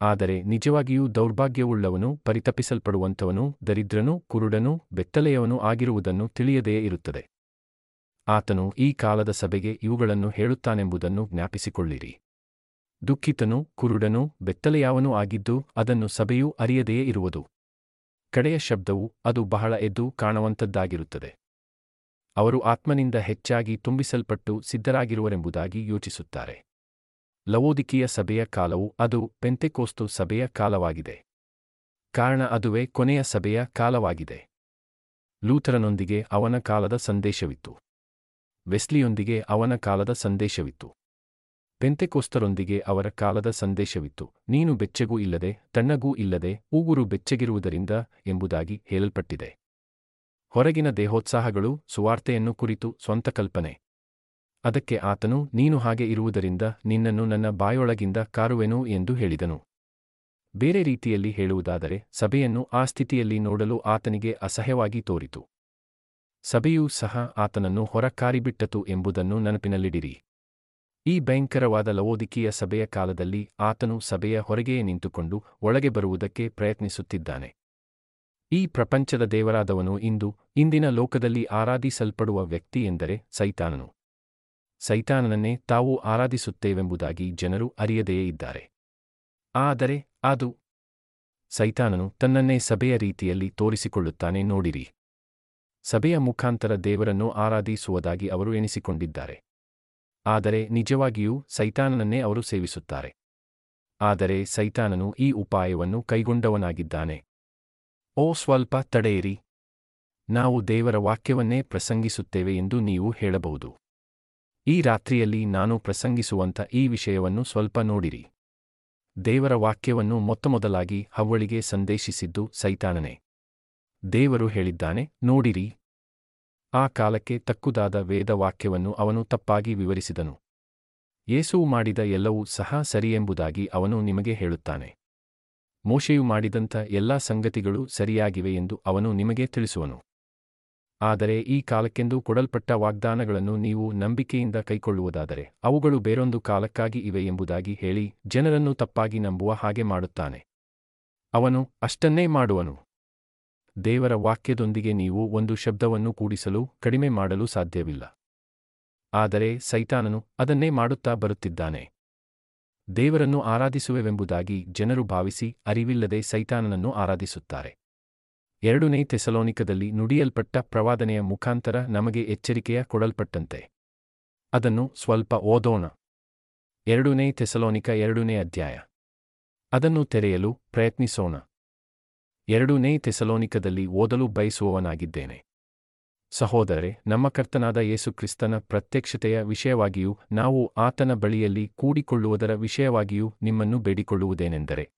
ಆದರೆ ನಿಜವಾಗಿಯೂ ದೌರ್ಭಾಗ್ಯವುಳ್ಳವನು, ಪರಿತಪಿಸಲ್ಪಡುವಂಥವನು, ದರಿದ್ರನೂ, ಕುರುಡನೂ, ಬೆತ್ತಲೆಯವನೂ ಆಗಿರುವುದನ್ನು ತಿಳಿಯದೇ ಇರುತ್ತದೆ. ಆತನು ಈ ಕಾಲದ ಸಭೆಗೆ ಇವುಗಳನ್ನು ಹೇಳುತ್ತಾನೆಂಬುದನ್ನು ಜ್ಞಾಪಿಸಿಕೊಳ್ಳಿರಿ. ದುಃಖಿತನು, ಕುರುಡನು, ಬೆತ್ತಲೆಯಾವನೂ ಆಗಿದ್ದು ಅದನ್ನು ಸಭೆಯೂ ಅರಿಯದೆಯೇ ಇರುವುದು. ಕಡೆಯ ಶಬ್ದವು ಅದು ಬಹಳ ಎದ್ದು ಕಾಣುವಂಥದ್ದಾಗಿರುತ್ತದೆ. ಅವರು ಆತ್ಮನಿಂದ ಹೆಚ್ಚಾಗಿ ತುಂಬಿಸಲ್ಪಟ್ಟು ಸಿದ್ಧರಾಗಿರುವರೆಂಬುದಾಗಿ ಯೋಚಿಸುತ್ತಾರೆ. ಲವೋದಿಕೀಯ ಸಭೆಯ ಕಾಲವು ಅದು ಪೆಂತೆಕೋಸ್ತು ಸಭೆಯ ಕಾಲವಾಗಿದೆ. ಕಾರಣ ಅದುವೇ ಕೊನೆಯ ಸಭೆಯ ಕಾಲವಾಗಿದೆ. ಲೂಥರನೊಂದಿಗೆ ಅವನ ಕಾಲದ ಸಂದೇಶವಿತ್ತು. ವೆಸ್ಲಿಯೊಂದಿಗೆ ಅವನ ಕಾಲದ ಸಂದೇಶವಿತ್ತು. ಪೆಂತೆಕೋಸ್ತರೊಂದಿಗೆ ಅವರ ಕಾಲದ ಸಂದೇಶವಿತ್ತು. ನೀನು ಬೆಚ್ಚಗೂ ಇಲ್ಲದೆ ತಣ್ಣಗೂ ಇಲ್ಲದೆ ಉಗುರು ಬೆಚ್ಚಗಿರುವುದರಿಂದ ಎಂಬುದಾಗಿ ಹೇಳಲ್ಪಟ್ಟಿದೆ. ಹೊರಗಿನ ದೇಹೋತ್ಸಾಹಗಳು ಸುವಾರ್ತೆಯನ್ನು ಕುರಿತು ಸ್ವಂತ ಕಲ್ಪನೆ. ಅದಕ್ಕೆ ಆತನು, ನೀನು ಹಾಗೆ ಇರುವುದರಿಂದ ನಿನ್ನನ್ನು ನನ್ನ ಬಾಯೊಳಗಿಂದ ಕಾರುವೆನು ಎಂದು ಹೇಳಿದನು. ಬೇರೆ ರೀತಿಯಲ್ಲಿ ಹೇಳುವುದಾದರೆ, ಸಭೆಯನ್ನು ಆ ಸ್ಥಿತಿಯಲ್ಲಿ ನೋಡಲು ಆತನಿಗೆ ಅಸಹ್ಯವಾಗಿ ತೋರಿತು. ಸಭೆಯೂ ಸಹ ಆತನನ್ನು ಹೊರಕಾರಿಬಿಟ್ಟತು ಎಂಬುದನ್ನು ನೆನಪಿನಲ್ಲಿಡಿರಿ. ಈ ಭಯಂಕರವಾದ ಲವೋದಿಕೀಯ ಸಭೆಯ ಕಾಲದಲ್ಲಿ ಆತನು ಸಭೆಯ ಹೊರಗೆಯೇ ನಿಂತುಕೊಂಡು ಒಳಗೆ ಬರುವುದಕ್ಕೆ ಪ್ರಯತ್ನಿಸುತ್ತಿದ್ದಾನೆ. ಈ ಪ್ರಪಂಚದ ದೇವರಾದವನು ಇಂದು, ಇಂದಿನ ಲೋಕದಲ್ಲಿ ಆರಾಧಿಸಲ್ಪಡುವ ವ್ಯಕ್ತಿ ಎಂದರೆ ಸೈತಾನನು. ಸೈತಾನನನ್ನೇ ತಾವು ಆರಾಧಿಸುತ್ತೇವೆಂಬುದಾಗಿ ಜನರು ಅರಿಯದೆಯೇ ಇದ್ದಾರೆ. ಆದರೆ, ಅದು ಸೈತಾನನು ತನ್ನನ್ನೇ ಸಭೆಯ ರೀತಿಯಲ್ಲಿ ತೋರಿಸಿಕೊಳ್ಳುತ್ತಾನೆ ನೋಡಿರಿ. ಸಭೆಯ ಮುಖಾಂತರ ದೇವರನ್ನು ಆರಾಧಿಸುವುದಾಗಿ ಅವರು ಎಣಿಸಿಕೊಂಡಿದ್ದಾರೆ. ಆದರೆ, ನಿಜವಾಗಿಯೂ ಸೈತಾನನನ್ನೇ ಅವರು ಸೇವಿಸುತ್ತಾರೆ. ಆದರೆ, ಸೈತಾನನು ಈ ಉಪಾಯವನ್ನು ಕೈಗೊಂಡವನಾಗಿದ್ದಾನೆ. ಓ ಸ್ವಲ್ಪ ತಡೆಯಿರಿ. ನಾವು ದೇವರ ವಾಕ್ಯವನ್ನೇ ಪ್ರಸಂಗಿಸುತ್ತೇವೆ ಎಂದು ನೀವು ಹೇಳಬಹುದು. ಈ ರಾತ್ರಿಯಲ್ಲಿ ನಾನು ಪ್ರಸಂಗಿಸುವಂಥ ಈ ವಿಷಯವನ್ನು ಸ್ವಲ್ಪ ನೋಡಿರಿ. ದೇವರ ವಾಕ್ಯವನ್ನು ಮೊತ್ತಮೊದಲಾಗಿ ಹವ್ವಳಿಗೆ ಸಂದೇಶಿಸಿದ್ದು ಸೈತಾನನೇ. ದೇವರು ಹೇಳಿದ್ದಾನೆ, ನೋಡಿರಿ. ಆ ಕಾಲಕ್ಕೆ ತಕ್ಕುದಾದ ವೇದವಾಕ್ಯವನ್ನು ಅವನು ತಪ್ಪಾಗಿ ವಿವರಿಸಿದನು. ಯೇಸುವು ಮಾಡಿದ ಎಲ್ಲವೂ ಸಹ ಸರಿಯೆಂಬುದಾಗಿ ಅವನು ನಿಮಗೆ ಹೇಳುತ್ತಾನೆ. ಮೋಶೆಯು ಮಾಡಿದಂಥ ಎಲ್ಲಾ ಸಂಗತಿಗಳು ಸರಿಯಾಗಿವೆ ಎಂದು ಅವನು ನಿಮಗೆ ತಿಳಿಸುವನು. ಆದರೆ ಈ ಕಾಲಕ್ಕೆಂದು ಕೊಡಲ್ಪಟ್ಟ ವಾಗ್ದಾನಗಳನ್ನು ನೀವು ನಂಬಿಕೆಯಿಂದ ಕೈಕೊಳ್ಳುವುದಾದರೆ ಅವುಗಳು ಬೇರೊಂದು ಕಾಲಕ್ಕಾಗಿ ಇವೆ ಎಂಬುದಾಗಿ ಹೇಳಿ ಜನರನ್ನು ತಪ್ಪಾಗಿ ನಂಬುವ ಹಾಗೆ ಮಾಡುತ್ತಾನೆ. ಅವನು, ಅಷ್ಟನ್ನೇ ಮಾಡುವನು. ದೇವರ ವಾಕ್ಯದೊಂದಿಗೆ ನೀವು ಒಂದು ಶಬ್ದವನ್ನು ಕೂಡಿಸಲು, ಕಡಿಮೆ ಮಾಡಲು ಸಾಧ್ಯವಿಲ್ಲ. ಆದರೆ ಸೈತಾನನು ಅದನ್ನೇ ಮಾಡುತ್ತಾ ಬರುತ್ತಿದ್ದಾನೆ. ದೇವರನ್ನು ಆರಾಧಿಸುವೆವೆಂಬುದಾಗಿ ಜನರು ಭಾವಿಸಿ ಅರಿವಿಲ್ಲದೆ ಸೈತಾನನನ್ನು ಆರಾಧಿಸುತ್ತಾರೆ. ಎರಡನೇ ತೆಸಲೋನಿಕದಲ್ಲಿ ನುಡಿಯಲ್ಪಟ್ಟ ಪ್ರವಾದನೆಯ ಮುಖಾಂತರ ನಮಗೆ ಎಚ್ಚರಿಕೆಯ ಕೊಡಲ್ಪಟ್ಟಂತೆ. ಅದನ್ನು ಸ್ವಲ್ಪ ಓದೋಣ. ಎರಡನೇ ತೆಸಲೋನಿಕ ಎರಡನೇ ಅಧ್ಯಾಯ. ಅದನ್ನು ತೆರೆಯಲು ಪ್ರಯತ್ನಿಸೋಣ. ಎರಡನೇ ತೆಸಲೋನಿಕದಲ್ಲಿ ಓದಲು ಬಯಸುವವನಾಗಿದ್ದೇನೆ. ಸಹೋದರರೆ ನಮ್ಮ ಕರ್ತನಾದ ಯೇಸುಕ್ರಿಸ್ತನ ಪ್ರತ್ಯಕ್ಷತೆಯ ವಿಷಯವಾಗಿಯೂ ನಾವು ಆತನ ಬಳಿಯಲ್ಲಿ ಕೂಡಿಕೊಳ್ಳುವುದರ ವಿಷಯವಾಗಿಯೂ ನಿಮ್ಮನ್ನು ಬೇಡಿಕೊಳ್ಳುವುದೇನೆಂದರೆ,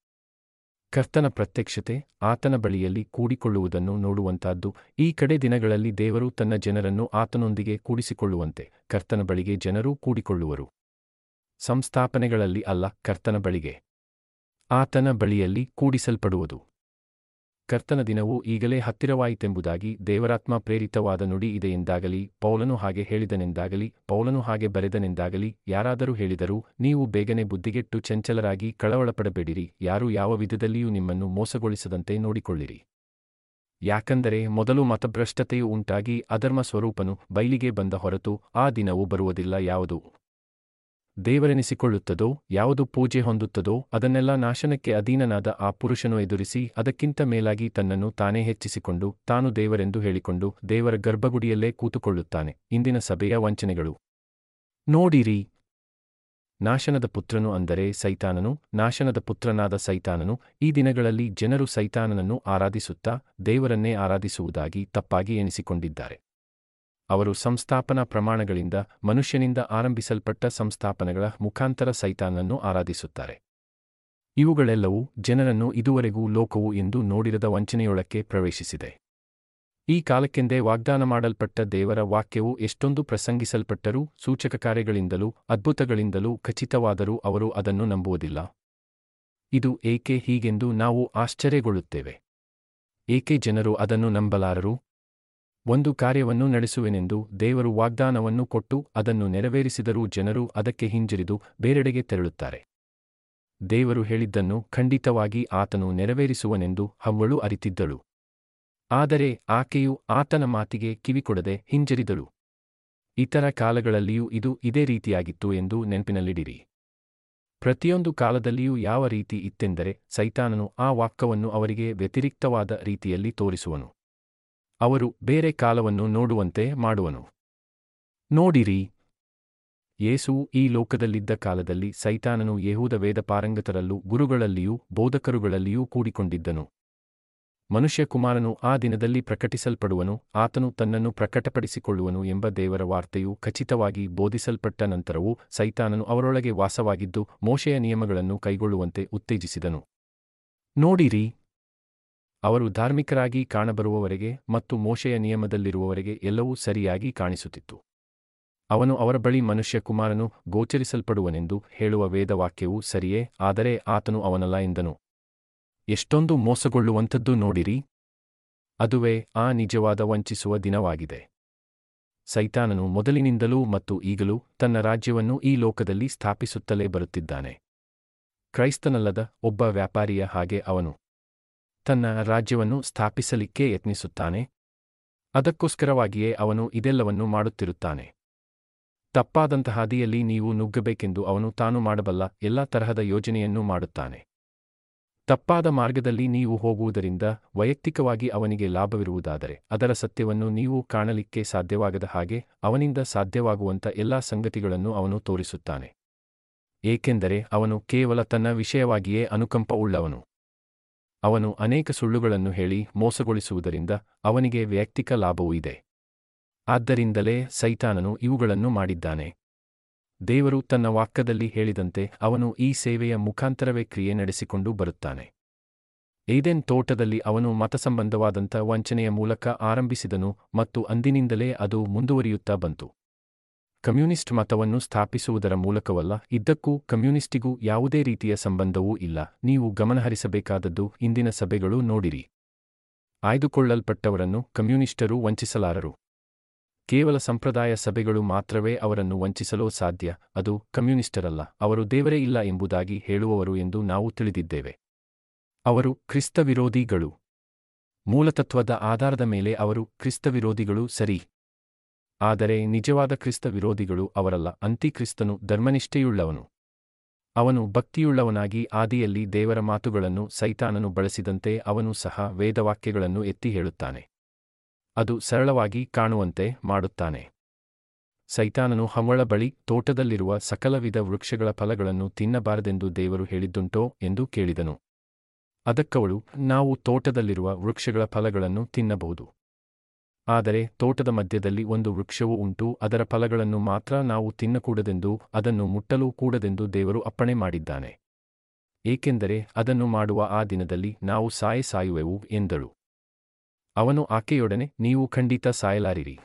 ಕರ್ತನ ಪ್ರತ್ಯಕ್ಷತೆ ಆತನ ಬಳಿಯಲ್ಲಿ ಕೂಡಿಕೊಳ್ಳುವುದನ್ನು ನೋಡುವಂತಹದ್ದು ಈ ಕಡೆ ದಿನಗಳಲ್ಲಿ ದೇವರು ತನ್ನ ಜನರನ್ನು ಆತನೊಂದಿಗೆ ಕೂಡಿಸಿಕೊಳ್ಳುವಂತೆ ಕರ್ತನ ಬಳಿಗೆ ಜನರೂ ಕೂಡಿಕೊಳ್ಳುವರು. ಸಂಸ್ಥಾಪನೆಗಳಲ್ಲಿ ಅಲ್ಲ, ಕರ್ತನ ಬಳಿಗೆ, ಆತನ ಬಳಿಯಲ್ಲಿ ಕೂಡಿಸಲ್ಪಡುವುದು. ಕರ್ತನ ದಿನವು ಈಗಲೇ ಹತ್ತಿರವಾಯಿತೆಂಬುದಾಗಿ ದೇವರಾತ್ಮ ಪ್ರೇರಿತವಾದ ನುಡಿ ಇದೆಯೆಂದಾಗಲಿ ಪೌಲನು ಹಾಗೆ ಹೇಳಿದನೆಂದಾಗಲಿ, ಪೌಲನು ಹಾಗೆ ಬರೆದನೆಂದಾಗಲಿ, ಯಾರಾದರೂ ಹೇಳಿದರೂ, ನೀವು ಬೇಗನೆ ಬುದ್ಧಿಗೆಟ್ಟು ಚಂಚಲರಾಗಿ ಕಳವಳಪಡಬೇಡಿರಿ, ಯಾರೂ ಯಾವ ವಿಧದಲ್ಲಿಯೂ ನಿಮ್ಮನ್ನು ಮೋಸಗೊಳಿಸದಂತೆ ನೋಡಿಕೊಳ್ಳಿರಿ. ಯಾಕಂದರೆ ಮೊದಲು ಮತಭ್ರಷ್ಟತೆಯು ಉಂಟಾಗಿ ಅಧರ್ಮ ಸ್ವರೂಪನು ಬಯಲಿಗೆ ಬಂದ ಹೊರತು ಆ ದಿನವು ಬರುವುದಿಲ್ಲ ಯಾವುದು? ದೇವರೆನಿಸಿಕೊಳ್ಳುತ್ತದೋ, ಯಾವುದು ಪೂಜೆ ಹೊಂದುತ್ತದೋ, ಅದನ್ನೆಲ್ಲ ನಾಶನಕ್ಕೆ ಅಧೀನನಾದ ಆ ಪುರುಷನು ಎದುರಿಸಿ, ಅದಕ್ಕಿಂತ ಮೇಲಾಗಿ ತನ್ನನ್ನು ತಾನೇ ಹೆಚ್ಚಿಸಿಕೊಂಡು, ತಾನು ದೇವರೆಂದು ಹೇಳಿಕೊಂಡು, ದೇವರ ಗರ್ಭಗುಡಿಯಲ್ಲೇ ಕೂತುಕೊಳ್ಳುತ್ತಾನೆ. ಇಂದಿನ ಸಭೆಯ ವಂಚನೆಗಳು. ನೋಡಿರಿ. ನಾಶನದ ಪುತ್ರನು ಅಂದರೆ ಸೈತಾನನು, ನಾಶನದ ಪುತ್ರನಾದ ಸೈತಾನನು, ಈ ದಿನಗಳಲ್ಲಿ ಜನರು ಸೈತಾನನನ್ನು ಆರಾಧಿಸುತ್ತಾ, ದೇವರನ್ನೇ ಆರಾಧಿಸುವುದಾಗಿ ತಪ್ಪಾಗಿ ಎಣಿಸಿಕೊಂಡಿದ್ದಾರೆ. ಅವರು ಸಂಸ್ಥಾಪನಾ ಪ್ರಮಾಣಗಳಿಂದ ಮನುಷ್ಯನಿಂದ ಆರಂಭಿಸಲ್ಪಟ್ಟ ಸಂಸ್ಥಾಪನೆಗಳ ಮುಖಾಂತರ ಸೈತಾನನ್ನು ಆರಾಧಿಸುತ್ತಾರೆ. ಇವುಗಳೆಲ್ಲವೂ ಜನರನ್ನು ಇದುವರೆಗೂ ಲೋಕವು ಎಂದು ನೋಡಿರದ ವಂಚನೆಯೊಳಕ್ಕೆ ಪ್ರವೇಶಿಸಿದೆ. ಈ ಕಾಲಕ್ಕೆಂದೇ ವಾಗ್ದಾನ ಮಾಡಲ್ಪಟ್ಟ ದೇವರ ವಾಕ್ಯವು ಎಷ್ಟೊಂದು ಪ್ರಸಂಗಿಸಲ್ಪಟ್ಟರೂ ಸೂಚಕ ಕಾರ್ಯಗಳಿಂದಲೂ ಅದ್ಭುತಗಳಿಂದಲೂ ಖಚಿತವಾದರೂ ಅವರು ಅದನ್ನು ನಂಬುವುದಿಲ್ಲ. ಇದು ಏಕೆ ಹೀಗೆಂದು ನಾವು ಆಶ್ಚರ್ಯಗೊಳ್ಳುತ್ತೇವೆ. ಏಕೆ ಜನರು ಅದನ್ನು ನಂಬಲಾರರು? ಒಂದು ಕಾರ್ಯವನ್ನು ನಡೆಸುವೆನೆಂದು ದೇವರು ವಾಗ್ದಾನವನ್ನು ಕೊಟ್ಟು ಅದನ್ನು ನೆರವೇರಿಸಿದರೂ ಜನರು ಅದಕ್ಕೆ ಹಿಂಜರಿದು ಬೇರೆಡೆಗೆ ತೆರಳುತ್ತಾರೆ. ದೇವರು ಹೇಳಿದ್ದನ್ನು ಖಂಡಿತವಾಗಿ ಆತನು ನೆರವೇರಿಸುವನೆಂದು ಹವ್ವಳು ಅರಿತಿದ್ದಳು. ಆದರೆ ಆಕೆಯು ಆತನ ಮಾತಿಗೆ ಕಿವಿಕೊಡದೆ ಹಿಂಜರಿದಳು. ಇತರ ಕಾಲಗಳಲ್ಲಿಯೂ ಇದು ಇದೇ ರೀತಿಯಾಗಿತ್ತು ಎಂದು ನೆನಪಿನಲ್ಲಿಡಿರಿ. ಪ್ರತಿಯೊಂದು ಕಾಲದಲ್ಲಿಯೂ ಯಾವ ರೀತಿ ಇತ್ತೆಂದರೆ ಸೈತಾನನು ಆ ವಾಕ್ಯವನ್ನು ಅವರಿಗೆ ವ್ಯತಿರಿಕ್ತವಾದ ರೀತಿಯಲ್ಲಿ ತೋರಿಸುವನು. ಅವರು ಬೇರೆ ಕಾಲವನ್ನು ನೋಡುವಂತೆ ಮಾಡುವನು. ನೋಡಿರಿ ಯೇಸುವು ಈ ಲೋಕದಲ್ಲಿದ್ದ ಕಾಲದಲ್ಲಿ ಸೈತಾನನು ಯಹೂದ ವೇದಪಾರಂಗತರಲ್ಲೂ ಗುರುಗಳಲ್ಲಿಯೂ ಬೋಧಕರುಗಳಲ್ಲಿಯೂ ಕೂಡಿಕೊಂಡಿದ್ದನು. ಮನುಷ್ಯಕುಮಾರನು ಆ ದಿನದಲ್ಲಿ ಪ್ರಕಟಿಸಲ್ಪಡುವನು, ಆತನು ತನ್ನನ್ನು ಪ್ರಕಟಪಡಿಸಿಕೊಳ್ಳುವನು ಎಂಬ ದೇವರ ವಾರ್ತೆಯು ಖಚಿತವಾಗಿ ಬೋಧಿಸಲ್ಪಟ್ಟ ನಂತರವೂ ಸೈತಾನನು ಅವರೊಳಗೆ ವಾಸವಾಗಿದ್ದು ಮೋಶೆಯ ನಿಯಮಗಳನ್ನು ಕೈಗೊಳ್ಳುವಂತೆ ಉತ್ತೇಜಿಸಿದನು. ನೋಡಿರಿ ಅವರು ಧಾರ್ಮಿಕರಾಗಿ ಕಾಣಬರುವವರೆಗೆ ಮತ್ತು ಮೋಶೆಯ ನಿಯಮದಲ್ಲಿರುವವರೆಗೆ ಎಲ್ಲವೂ ಸರಿಯಾಗಿ ಕಾಣಿಸುತ್ತಿತ್ತು. ಅವನು ಅವರ ಬಳಿ ಮನುಷ್ಯಕುಮಾರನು ಗೋಚರಿಸಲ್ಪಡುವನೆಂದು ಹೇಳುವ ವೇದವಾಕ್ಯವು ಸರಿಯೇ, ಆದರೆ ಆತನು ಅವನಲ್ಲ ಎಂದನು. ಎಷ್ಟೊಂದು ಮೋಸಗೊಳ್ಳುವಂಥದ್ದು ನೋಡಿರಿ. ಅದುವೇ ಆ ನಿಜವಾದ ವಂಚಿಸುವ ದಿನವಾಗಿದೆ. ಸೈತಾನನು ಮೊದಲಿನಿಂದಲೂ ಮತ್ತು ಈಗಲೂ ತನ್ನ ರಾಜ್ಯವನ್ನು ಈ ಲೋಕದಲ್ಲಿ ಸ್ಥಾಪಿಸುತ್ತಲೇ ಬರುತ್ತಿದ್ದಾನೆ. ಕ್ರೈಸ್ತನಲ್ಲದ ಒಬ್ಬ ವ್ಯಾಪಾರಿಯ ಹಾಗೆ ಅವನು. ತನ್ನ ರಾಜ್ಯವನ್ನು ಸ್ಥಾಪಿಸಲಿಕ್ಕೆ ಯತ್ನಿಸುತ್ತಾನೆ. ಅದಕ್ಕೋಸ್ಕರವಾಗಿಯೇ ಅವನು ಇದೆಲ್ಲವನ್ನು ಮಾಡುತ್ತಿರುತ್ತಾನೆ. ತಪ್ಪಾದಂಥ ಹಾದಿಯಲ್ಲಿ ನೀವು ನುಗ್ಗಬೇಕೆಂದು ಅವನು ತಾನು ಮಾಡಬಲ್ಲ ಎಲ್ಲ ತರಹದ ಯೋಜನೆಯನ್ನೂ ಮಾಡುತ್ತಾನೆ. ತಪ್ಪಾದ ಮಾರ್ಗದಲ್ಲಿ ನೀವು ಹೋಗುವುದರಿಂದ ವೈಯಕ್ತಿಕವಾಗಿ ಅವನಿಗೆ ಲಾಭವಿರುವುದಾದರೆ ಅದರ ಸತ್ಯವನ್ನು ನೀವು ಕಾಣಲಿಕ್ಕೆ ಸಾಧ್ಯವಾಗದ ಹಾಗೆ ಅವನಿಂದ ಸಾಧ್ಯವಾಗುವಂಥ ಎಲ್ಲಾ ಸಂಗತಿಗಳನ್ನು ಅವನು ತೋರಿಸುತ್ತಾನೆ. ಏಕೆಂದರೆ ಅವನು ಕೇವಲ ತನ್ನ ವಿಷಯವಾಗಿಯೇ ಅನುಕಂಪ ಉಳ್ಳವನು ಅವನು ಅನೇಕ ಸುಳ್ಳುಗಳನ್ನು ಹೇಳಿ ಮೋಸಗೊಳಿಸುವುದರಿಂದ ಅವನಿಗೆ ವೈಯಕ್ತಿಕ ಲಾಭವೂ ಇದೆ. ಆದ್ದರಿಂದಲೇ ಸೈತಾನನು ಇವುಗಳನ್ನು ಮಾಡಿದ್ದಾನೆ. ದೇವರು ತನ್ನ ವಾಕ್ಯದಲ್ಲಿ ಹೇಳಿದಂತೆ ಅವನು ಈ ಸೇವೆಯ ಮುಖಾಂತರವೇ ಕ್ರಿಯೆ ನಡೆಸಿಕೊಂಡು ಬರುತ್ತಾನೆ. ಏದೆನ್ ತೋಟದಲ್ಲಿ ಅವನು ಮತಸಂಬಂಧವಾದಂಥ ವಂಚನೆಯ ಮೂಲಕ ಆರಂಭಿಸಿದನು ಮತ್ತು ಅಂದಿನಿಂದಲೇ ಅದು ಮುಂದುವರಿಯುತ್ತಾ ಬಂತು. ಕಮ್ಯುನಿಸ್ಟ್ ಮತವನ್ನು ಸ್ಥಾಪಿಸುವುದರ ಮೂಲಕವಲ್ಲ, ಇದ್ದಕ್ಕೂ ಕಮ್ಯುನಿಸ್ಟಿಗೂ ಯಾವುದೇ ರೀತಿಯ ಸಂಬಂಧವೂ ಇಲ್ಲ. ನೀವು ಗಮನಹರಿಸಬೇಕಾದದ್ದು ಇಂದಿನ ಸಭೆಗಳು ನೋಡಿರಿ. ಆಯ್ದುಕೊಳ್ಳಲ್ಪಟ್ಟವರನ್ನು ಕಮ್ಯುನಿಸ್ಟರು ವಂಚಿಸಲಾರರು. ಕೇವಲ ಸಂಪ್ರದಾಯ ಸಭೆಗಳು ಮಾತ್ರವೇ ಅವರನ್ನು ವಂಚಿಸಲು ಸಾಧ್ಯ, ಅದು ಕಮ್ಯುನಿಸ್ಟರಲ್ಲ ಅವರು ದೇವರೇ ಇಲ್ಲ ಎಂಬುದಾಗಿ ಹೇಳುವವರು ಎಂದು ನಾವು ತಿಳಿದಿದ್ದೇವೆ. ಅವರು ಕ್ರಿಸ್ತವಿರೋಧಿಗಳು. ಮೂಲತತ್ವದ ಆಧಾರದ ಮೇಲೆ ಅವರು ಕ್ರಿಸ್ತವಿರೋಧಿಗಳು ಸರಿ. ಆದರೆ ನಿಜವಾದ ಕ್ರಿಸ್ತ ವಿರೋಧಿಗಳು ಅವರಲ್ಲ, ಅಂತಿಕ್ರಿಸ್ತನು ಧರ್ಮನಿಷ್ಠೆಯುಳ್ಳವನು. ಅವನು ಭಕ್ತಿಯುಳ್ಳವನಾಗಿ ಆದಿಯಲ್ಲಿ ದೇವರ ಮಾತುಗಳನ್ನು ಸೈತಾನನು ಬಳಸಿದಂತೆ ಅವನು ಸಹ ವೇದವಾಕ್ಯಗಳನ್ನು ಎತ್ತಿ ಹೇಳುತ್ತಾನೆ. ಅದು ಸರಳವಾಗಿ ಕಾಣುವಂತೆ ಮಾಡುತ್ತಾನೆ. ಸೈತಾನನು ಹವಳ ಬಳಿ ತೋಟದಲ್ಲಿರುವ ಸಕಲವಿಧ ವೃಕ್ಷಗಳ ಫಲಗಳನ್ನು ತಿನ್ನಬಾರದೆಂದು ದೇವರು ಹೇಳಿದ್ದುಂಟೋ ಎಂದು ಕೇಳಿದನು. ಅದಕ್ಕವಳು, ನಾವು ತೋಟದಲ್ಲಿರುವ ವೃಕ್ಷಗಳ ಫಲಗಳನ್ನು ತಿನ್ನಬಹುದು. ಆದರೆ ತೋಟದ ಮಧ್ಯದಲ್ಲಿ ಒಂದು ವೃಕ್ಷವೂ ಉಂಟು, ಅದರ ಫಲಗಳನ್ನು ಮಾತ್ರ ನಾವು ತಿನ್ನಕೂಡದೆಂದು, ಅದನ್ನು ಮುಟ್ಟಲೂ ಕೂಡದೆಂದು ದೇವರು ಅಪ್ಪಣೆ ಮಾಡಿದ್ದಾನೆ. ಏಕೆಂದರೆ ಅದನ್ನು ಮಾಡುವ ಆ ದಿನದಲ್ಲಿ ನಾವು ಸಾಯ ಸಾಯುವೆವು ಎಂದಳು. ಅವನು ಆಕೆಯೊಡನೆ, ನೀವು ಖಂಡಿತ ಸಾಯಲಾರಿರಿ.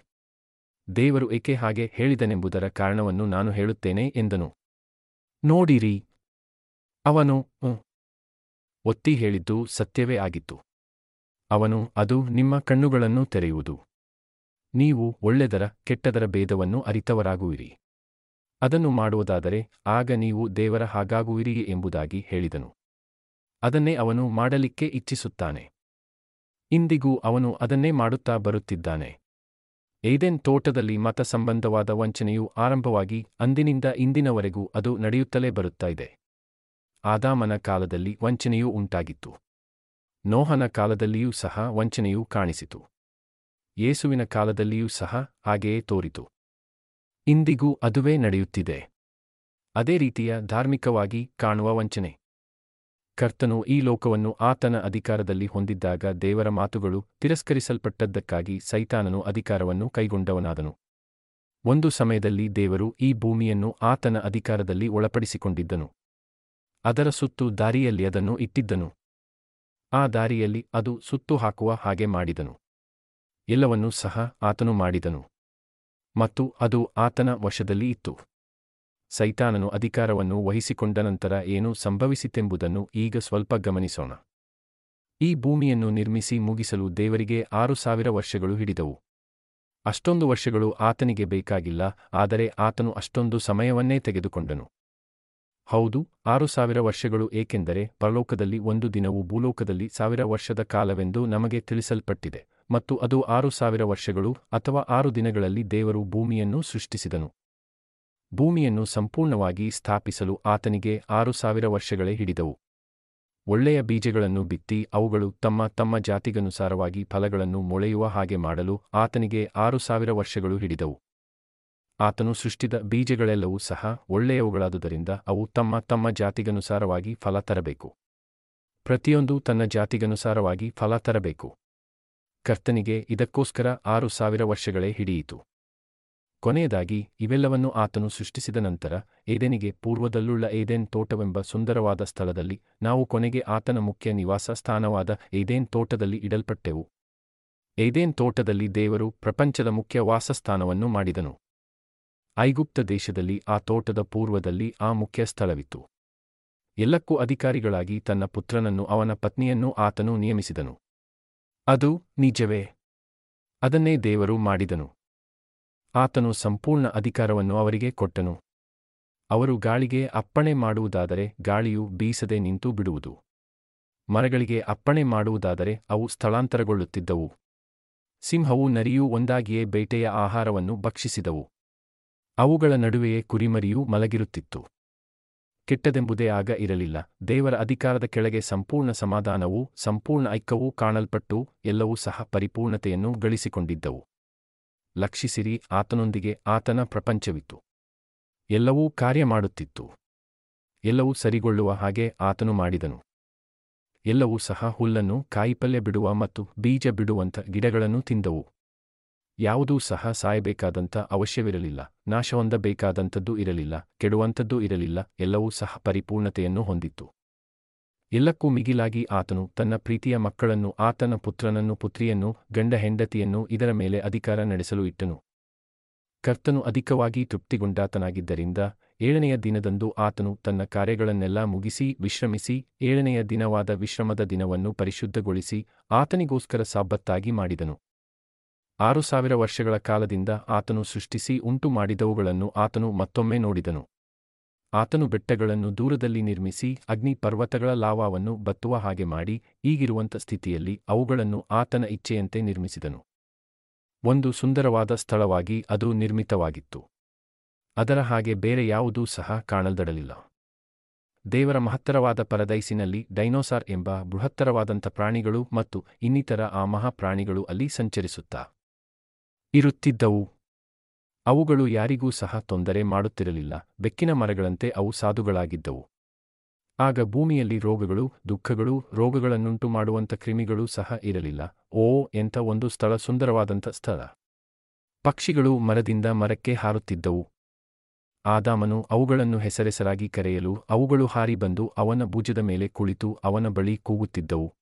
ದೇವರು ಏಕೆ ಹಾಗೆ ಹೇಳಿದನೆಂಬುದರ ಕಾರಣವನ್ನು ನಾನು ಹೇಳುತ್ತೇನೆ ಎಂದನು. ನೋಡಿರಿ. ಅವನು ಒತ್ತಿ ಹೇಳಿದ್ದು ಸತ್ಯವೇ ಆಗಿತ್ತು. ಅವನು, ಅದು ನಿಮ್ಮ ಕಣ್ಣುಗಳನ್ನು ತೆರೆಯುವುದು. ನೀವು ಒಳ್ಳೆದರ ಕೆಟ್ಟದರ ಭೇದವನ್ನು ಅರಿತವರಾಗುವಿರಿ. ಅದನ್ನು ಮಾಡುವುದಾದರೆ ಆಗ ನೀವು ದೇವರ ಹಾಗಾಗುವಿರಿ ಎಂಬುದಾಗಿ ಹೇಳಿದನು. ಅದನ್ನೇ ಅವನು ಮಾಡಲಿಕ್ಕೆ ಇಚ್ಛಿಸುತ್ತಾನೆ. ಇಂದಿಗೂ ಅವನು ಅದನ್ನೇ ಮಾಡುತ್ತಾ ಬರುತ್ತಿದ್ದಾನೆ. ಏದೆನ್ ತೋಟದಲ್ಲಿ ಮತ ಸಂಬಂಧವಾದ ವಂಚನೆಯು ಆರಂಭವಾಗಿ ಅಂದಿನಿಂದ ಇಂದಿನವರೆಗೂ ಅದು ನಡೆಯುತ್ತಲೇ ಬರುತ್ತಾ ಇದೆ. ಆದಾಮನ ಕಾಲದಲ್ಲಿ ವಂಚನೆಯೂ ಉಂಟಾಗಿತ್ತು. ನೋಹನ ಕಾಲದಲ್ಲಿಯೂ ಸಹ ವಂಚನೆಯು ಕಾಣಿಸಿತು. ಯೇಸುವಿನ ಕಾಲದಲ್ಲಿಯೂ ಸಹ ಹಾಗೆಯೇ ತೋರಿತು. ಇಂದಿಗೂ ಅದುವೇ ನಡೆಯುತ್ತಿದೆ. ಅದೇ ರೀತಿಯ ಧಾರ್ಮಿಕವಾಗಿ ಕಾಣುವ ವಂಚನೆ. ಕರ್ತನು ಈ ಲೋಕವನ್ನು ಆತನ ಅಧಿಕಾರದಲ್ಲಿ ಹೊಂದಿದ್ದಾಗ ದೇವರ ಮಾತುಗಳು ತಿರಸ್ಕರಿಸಲ್ಪಟ್ಟದ್ದಕ್ಕಾಗಿ ಸೈತಾನನು ಅಧಿಕಾರವನ್ನು ಕೈಗೊಂಡವನಾದನು. ಒಂದು ಸಮಯದಲ್ಲಿ ದೇವರು ಈ ಭೂಮಿಯನ್ನು ಆತನ ಅಧಿಕಾರದಲ್ಲಿ ಒಳಪಡಿಸಿಕೊಂಡಿದ್ದನು. ಅದರ ಸುತ್ತು ದಾರಿಯಲ್ಲಿ ಅದನ್ನು ಇಟ್ಟಿದ್ದನು. ಆ ದಾರಿಯಲ್ಲಿ ಅದು ಸುತ್ತು ಹಾಕುವ ಹಾಗೆ ಮಾಡಿದನು. ಎಲ್ಲವನ್ನೂ ಸಹ ಆತನು ಮಾಡಿದನು. ಮತ್ತು ಅದು ಆತನ ವಶದಲ್ಲಿ ಇತ್ತು. ಸೈತಾನನು ಅಧಿಕಾರವನ್ನು ವಹಿಸಿಕೊಂಡ ನಂತರ ಏನು ಸಂಭವಿಸಿತೆಂಬುದನ್ನು ಈಗ ಸ್ವಲ್ಪ ಗಮನಿಸೋಣ. ಈ ಭೂಮಿಯನ್ನು ನಿರ್ಮಿಸಿ ಮುಗಿಸಲು ದೇವರಿಗೆ ಆರು ಸಾವಿರ ವರ್ಷಗಳು ಹಿಡಿದವು. ಅಷ್ಟೊಂದು ವರ್ಷಗಳು ಆತನಿಗೆ ಬೇಕಾಗಿಲ್ಲ, ಆದರೆ ಆತನು ಅಷ್ಟೊಂದು ಸಮಯವನ್ನೇ ತೆಗೆದುಕೊಂಡನು. ಹೌದು, ಆರು ಸಾವಿರ ವರ್ಷಗಳು ಏಕೆಂದರೆ ಪರಲೋಕದಲ್ಲಿ ಒಂದು ದಿನವು ಭೂಲೋಕದಲ್ಲಿ ಸಾವಿರ ವರ್ಷದ ಕಾಲವೆಂದು ನಮಗೆ ತಿಳಿಸಲ್ಪಟ್ಟಿದೆ. ಮತ್ತು ಅದು ಆರು ಸಾವಿರ ವರ್ಷಗಳು ಅಥವಾ ಆರು ದಿನಗಳಲ್ಲಿ ದೇವರು ಭೂಮಿಯನ್ನು ಸೃಷ್ಟಿಸಿದನು. ಭೂಮಿಯನ್ನು ಸಂಪೂರ್ಣವಾಗಿ ಸ್ಥಾಪಿಸಲು ಆತನಿಗೆ ಆರು ಸಾವಿರ ವರ್ಷಗಳೇ ಹಿಡಿದವು. ಒಳ್ಳೆಯ ಬೀಜಗಳನ್ನು ಬಿತ್ತಿ ಅವುಗಳು ತಮ್ಮ ತಮ್ಮ ಜಾತಿಗನುಸಾರವಾಗಿ ಫಲಗಳನ್ನು ಮೊಳೆಯುವ ಹಾಗೆ ಮಾಡಲು ಆತನಿಗೆ ಆರು ಸಾವಿರ ವರ್ಷಗಳು ಹಿಡಿದವು. ಆತನು ಸೃಷ್ಟಿದ ಬೀಜಗಳೆಲ್ಲವೂ ಸಹ ಒಳ್ಳೆಯವುಗಳಾದುದರಿಂದ ಅವು ತಮ್ಮ ತಮ್ಮ ಜಾತಿಗನುಸಾರವಾಗಿ ಫಲ ತರಬೇಕು. ಪ್ರತಿಯೊಂದು ತನ್ನ ಜಾತಿಗನುಸಾರವಾಗಿ ಫಲ ತರಬೇಕು. ಕರ್ತನಿಗೆ ಇದಕ್ಕೋಸ್ಕರ ಆರು ಸಾವಿರ ವರ್ಷಗಳೇ ಹಿಡಿಯಿತು. ಕೊನೆಯದಾಗಿ, ಇವೆಲ್ಲವನ್ನು ಆತನು ಸೃಷ್ಟಿಸಿದ ನಂತರ ಏದೆನಿಗೆ ಪೂರ್ವದಲ್ಲುಳ್ಳ ಏದೇನ್ ತೋಟವೆಂಬ ಸುಂದರವಾದ ಸ್ಥಳದಲ್ಲಿ ನಾವು ಕೊನೆಗೆ ಆತನ ಮುಖ್ಯ ನಿವಾಸ ಸ್ಥಾನವಾದ ಏದೇನ್ ತೋಟದಲ್ಲಿ ಇಡಲ್ಪಟ್ಟೆವು. ಏದೇನ್ ತೋಟದಲ್ಲಿ ದೇವರು ಪ್ರಪಂಚದ ಮುಖ್ಯ ವಾಸಸ್ಥಾನವನ್ನು ಮಾಡಿದನು. ಐಗುಪ್ತ ದೇಶದಲ್ಲಿ ಆ ತೋಟದ ಪೂರ್ವದಲ್ಲಿ ಆ ಮುಖ್ಯ ಸ್ಥಳವಿತ್ತು. ಎಲ್ಲಕ್ಕೂ ಅಧಿಕಾರಿಗಳಾಗಿ ತನ್ನ ಪುತ್ರನನ್ನು ಅವನ ಪತ್ನಿಯನ್ನು ಆತನು ನಿಯಮಿಸಿದನು. ಅದು ನಿಜವೇ? ಅದನ್ನೇ ದೇವರು ಮಾಡಿದನು. ಆತನು ಸಂಪೂರ್ಣ ಅಧಿಕಾರವನ್ನು ಅವರಿಗೆ ಕೊಟ್ಟನು. ಅವರು ಗಾಳಿಗೆ ಅಪ್ಪಣೆ ಮಾಡುವುದಾದರೆ ಗಾಳಿಯು ಬೀಸದೆ ನಿಂತು ಬಿಡುವುದು. ಮರಗಳಿಗೆ ಅಪ್ಪಣೆ ಮಾಡುವುದಾದರೆ ಅವು ಸ್ಥಳಾಂತರಗೊಳ್ಳುತ್ತಿದ್ದವು. ಸಿಂಹವು ನರಿಯೂ ಒಂದಾಗಿಯೇ ಬೇಟೆಯ ಆಹಾರವನ್ನು ಭಕ್ಷಿಸಿದವು. ಅವುಗಳ ನಡುವೆಯೇ ಕುರಿಮರಿಯೂ ಮಲಗಿರುತ್ತಿತ್ತು. ಕೆಟ್ಟದೆಂಬುದೇ ಆಗ ಇರಲಿಲ್ಲ. ದೇವರ ಅಧಿಕಾರದ ಕೆಳಗೆ ಸಂಪೂರ್ಣ ಸಮಾಧಾನವೂ, ಸಂಪೂರ್ಣ ಐಕ್ಯವೂ ಕಾಣಲ್ಪಟ್ಟು ಎಲ್ಲವೂ ಸಹ ಪರಿಪೂರ್ಣತೆಯನ್ನು ಗಳಿಸಿಕೊಂಡಿದ್ದವು. ಲಕ್ಷಿಸಿರಿ, ಆತನೊಂದಿಗೆ ಆತನ ಪ್ರಪಂಚವಿತ್ತು. ಎಲ್ಲವೂ ಕಾರ್ಯ ಮಾಡುತ್ತಿತ್ತು. ಎಲ್ಲವೂ ಸರಿಗೊಳ್ಳುವ ಹಾಗೆ ಆತನು ಮಾಡಿದನು. ಎಲ್ಲವೂ ಸಹ ಹುಲ್ಲನ್ನು ಕಾಯಿಪಲ್ಯ ಬಿಡುವ ಮತ್ತು ಬೀಜ ಬಿಡುವಂಥ ಗಿಡಗಳನ್ನು ತಿಂದವು. ಯಾವುದೂ ಸಹ ಸಾಯಬೇಕಾದಂಥ ಅವಶ್ಯವಿರಲಿಲ್ಲ. ನಾಶ ಹೊಂದಬೇಕಾದಂಥದ್ದು ಇರಲಿಲ್ಲ, ಕೆಡುವಂಥದ್ದೂ ಇರಲಿಲ್ಲ, ಎಲ್ಲವೂ ಸಹ ಪರಿಪೂರ್ಣತೆಯನ್ನು ಹೊಂದಿತ್ತು. ಎಲ್ಲಕ್ಕೂ ಮಿಗಿಲಾಗಿ ಆತನು ತನ್ನ ಪ್ರೀತಿಯ ಮಕ್ಕಳನ್ನು, ಆತನ ಪುತ್ರನನ್ನು, ಪುತ್ರಿಯನ್ನು, ಗಂಡ ಹೆಂಡತಿಯನ್ನು ಇದರ ಮೇಲೆ ಅಧಿಕಾರ ನಡೆಸಲು ಇಟ್ಟನು. ಕರ್ತನು ಅಧಿಕವಾಗಿ ತೃಪ್ತಿಗೊಂಡಾತನಾಗಿದ್ದರಿಂದ ಏಳನೆಯ ದಿನದಂದು ಆತನು ತನ್ನ ಕಾರ್ಯಗಳನ್ನೆಲ್ಲ ಮುಗಿಸಿ, ವಿಶ್ರಮಿಸಿ, ಏಳನೆಯ ದಿನವಾದ ವಿಶ್ರಮದ ದಿನವನ್ನು ಪರಿಶುದ್ಧಗೊಳಿಸಿ, ಆತನಿಗೋಸ್ಕರ ಸಾಬ್ಬತ್ತಾಗಿ ಮಾಡಿದನು. ಆರು ಸಾವಿರ ವರ್ಷಗಳ ಕಾಲದಿಂದ ಆತನು ಸೃಷ್ಟಿಸಿ ಉಂಟು ಮಾಡಿದವುಗಳನ್ನು ಆತನು ಮತ್ತೊಮ್ಮೆ ನೋಡಿದನು. ಆತನು ಬೆಟ್ಟಗಳನ್ನು ದೂರದಲ್ಲಿ ನಿರ್ಮಿಸಿ ಅಗ್ನಿ ಪರ್ವತಗಳ ಲಾವಾವನ್ನು ಬತ್ತುವ ಹಾಗೆ ಮಾಡಿ ಈಗಿರುವಂಥ ಸ್ಥಿತಿಯಲ್ಲಿ ಅವುಗಳನ್ನು ಆತನ ಇಚ್ಛೆಯಂತೆ ನಿರ್ಮಿಸಿದನು. ಒಂದು ಸುಂದರವಾದ ಸ್ಥಳವಾಗಿ ಅದು ನಿರ್ಮಿತವಾಗಿತ್ತು. ಅದರ ಹಾಗೆ ಬೇರೆ ಯಾವುದೂ ಸಹ ಕಾಣಲ್ದಡಲಿಲ್ಲ. ದೇವರ ಮಹತ್ತರವಾದ ಪರದೈಸಿನಲ್ಲಿ ಡೈನೋಸಾರ್ ಎಂಬ ಬೃಹತ್ತರವಾದಂಥ ಪ್ರಾಣಿಗಳು ಮತ್ತು ಇನ್ನಿತರ ಆ ಮಹಾಪ್ರಾಣಿಗಳು ಅಲ್ಲಿ ಸಂಚರಿಸುತ್ತಾ ಇರುತ್ತಿದ್ದವು. ಅವುಗಳು ಯಾರಿಗೂ ಸಹ ತೊಂದರೆ ಮಾಡುತ್ತಿರಲಿಲ್ಲ. ಬೆಕ್ಕಿನ ಮರಗಳಂತೆ ಅವು ಸಾಧುಗಳಾಗಿದ್ದವು. ಆಗ ಭೂಮಿಯಲ್ಲಿ ರೋಗಗಳು, ದುಃಖಗಳು ರೋಗಗಳನ್ನುಂಟು ಮಾಡುವಂಥ ಕ್ರಿಮಿಗಳೂ ಸಹ ಇರಲಿಲ್ಲ. ಓ, ಎಂಥ ಒಂದು ಸ್ಥಳ, ಸುಂದರವಾದಂಥ ಸ್ಥಳ. ಪಕ್ಷಿಗಳು ಮರದಿಂದ ಮರಕ್ಕೆ ಹಾರುತ್ತಿದ್ದವು. ಆದಾಮನು ಅವುಗಳನ್ನು ಹೆಸರೆಸರಾಗಿ ಕರೆಯಲು, ಅವುಗಳು ಹಾರಿ ಬಂದು ಅವನ ಭುಜದ ಮೇಲೆ ಕುಳಿತು ಅವನ ಬಳಿ ಕೂಗುತ್ತಿದ್ದವು.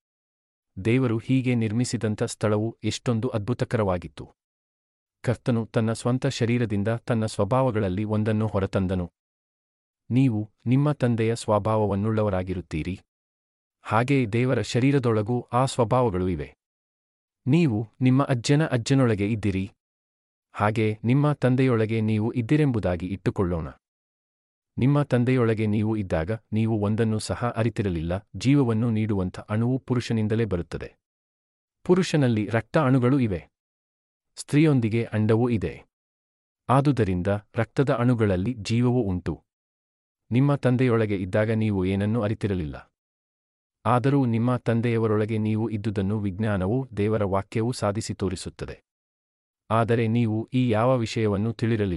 ದೇವರು ಹೀಗೆ ನಿರ್ಮಿಸಿದಂಥ ಸ್ಥಳವು ಎಷ್ಟೊಂದು ಅದ್ಭುತಕರವಾಗಿತ್ತು. ಕರ್ತನು ತನ್ನ ಸ್ವಂತ ಶರೀರದಿಂದ ತನ್ನ ಸ್ವಭಾವಗಳಲ್ಲಿ ಒಂದನ್ನು ಹೊರತಂದನು. ನೀವು ನಿಮ್ಮ ತಂದೆಯ ಸ್ವಭಾವವನ್ನುಳ್ಳವರಾಗಿರುತ್ತೀರಿ. ಹಾಗೆಯೇ ದೇವರ ಶರೀರದೊಳಗೂ ಆ ಸ್ವಭಾವಗಳು ಇವೆ. ನೀವು ನಿಮ್ಮ ಅಜ್ಜನ ಅಜ್ಜನೊಳಗೆ ಇದ್ದಿರಿ. ಹಾಗೆ ನಿಮ್ಮ ತಂದೆಯೊಳಗೆ ನೀವು ಇದ್ದಿರೆಂಬುದಾಗಿ ಇಟ್ಟುಕೊಳ್ಳೋಣ. ನಿಮ್ಮ ತಂದೆಯೊಳಗೆ ನೀವು ಇದ್ದಾಗ ನೀವು ಒಂದನ್ನು ಸಹ ಅರಿತಿರಲಿಲ್ಲ, ಜೀವವನ್ನು ನೀಡುವಂಥ ಅಣುವು ಪುರುಷನಿಂದಲೇ ಬರುತ್ತದೆ. ಪುರುಷನಲ್ಲಿ ರಕ್ತ ಅಣುಗಳು ಇವೆ. ಸ್ತ್ರೀಯೊಂದಿಗೆ ಅಂಡವೂ ಇದೆ. ಆದುದರಿಂದ ರಕ್ತದ ಅಣುಗಳಲ್ಲಿ ಜೀವವೂ ಉಂಟು. ನಿಮ್ಮ ತಂದೆಯೊಳಗೆ ಇದ್ದಾಗ ನೀವು ಏನನ್ನೂ ಅರಿತಿರಲಿಲ್ಲ. ಆದರೂ ನಿಮ್ಮ ತಂದೆಯವರೊಳಗೆ ನೀವು ಇದ್ದುದನ್ನು ವಿಜ್ಞಾನವೂ ದೇವರ ವಾಕ್ಯವೂ ಸಾಧಿಸಿ ತೋರಿಸುತ್ತದೆ. ಆದರೆ ನೀವು ಈ ಯಾವ ವಿಷಯವನ್ನು ತಿಳಿರಲಿಲ್ಲ.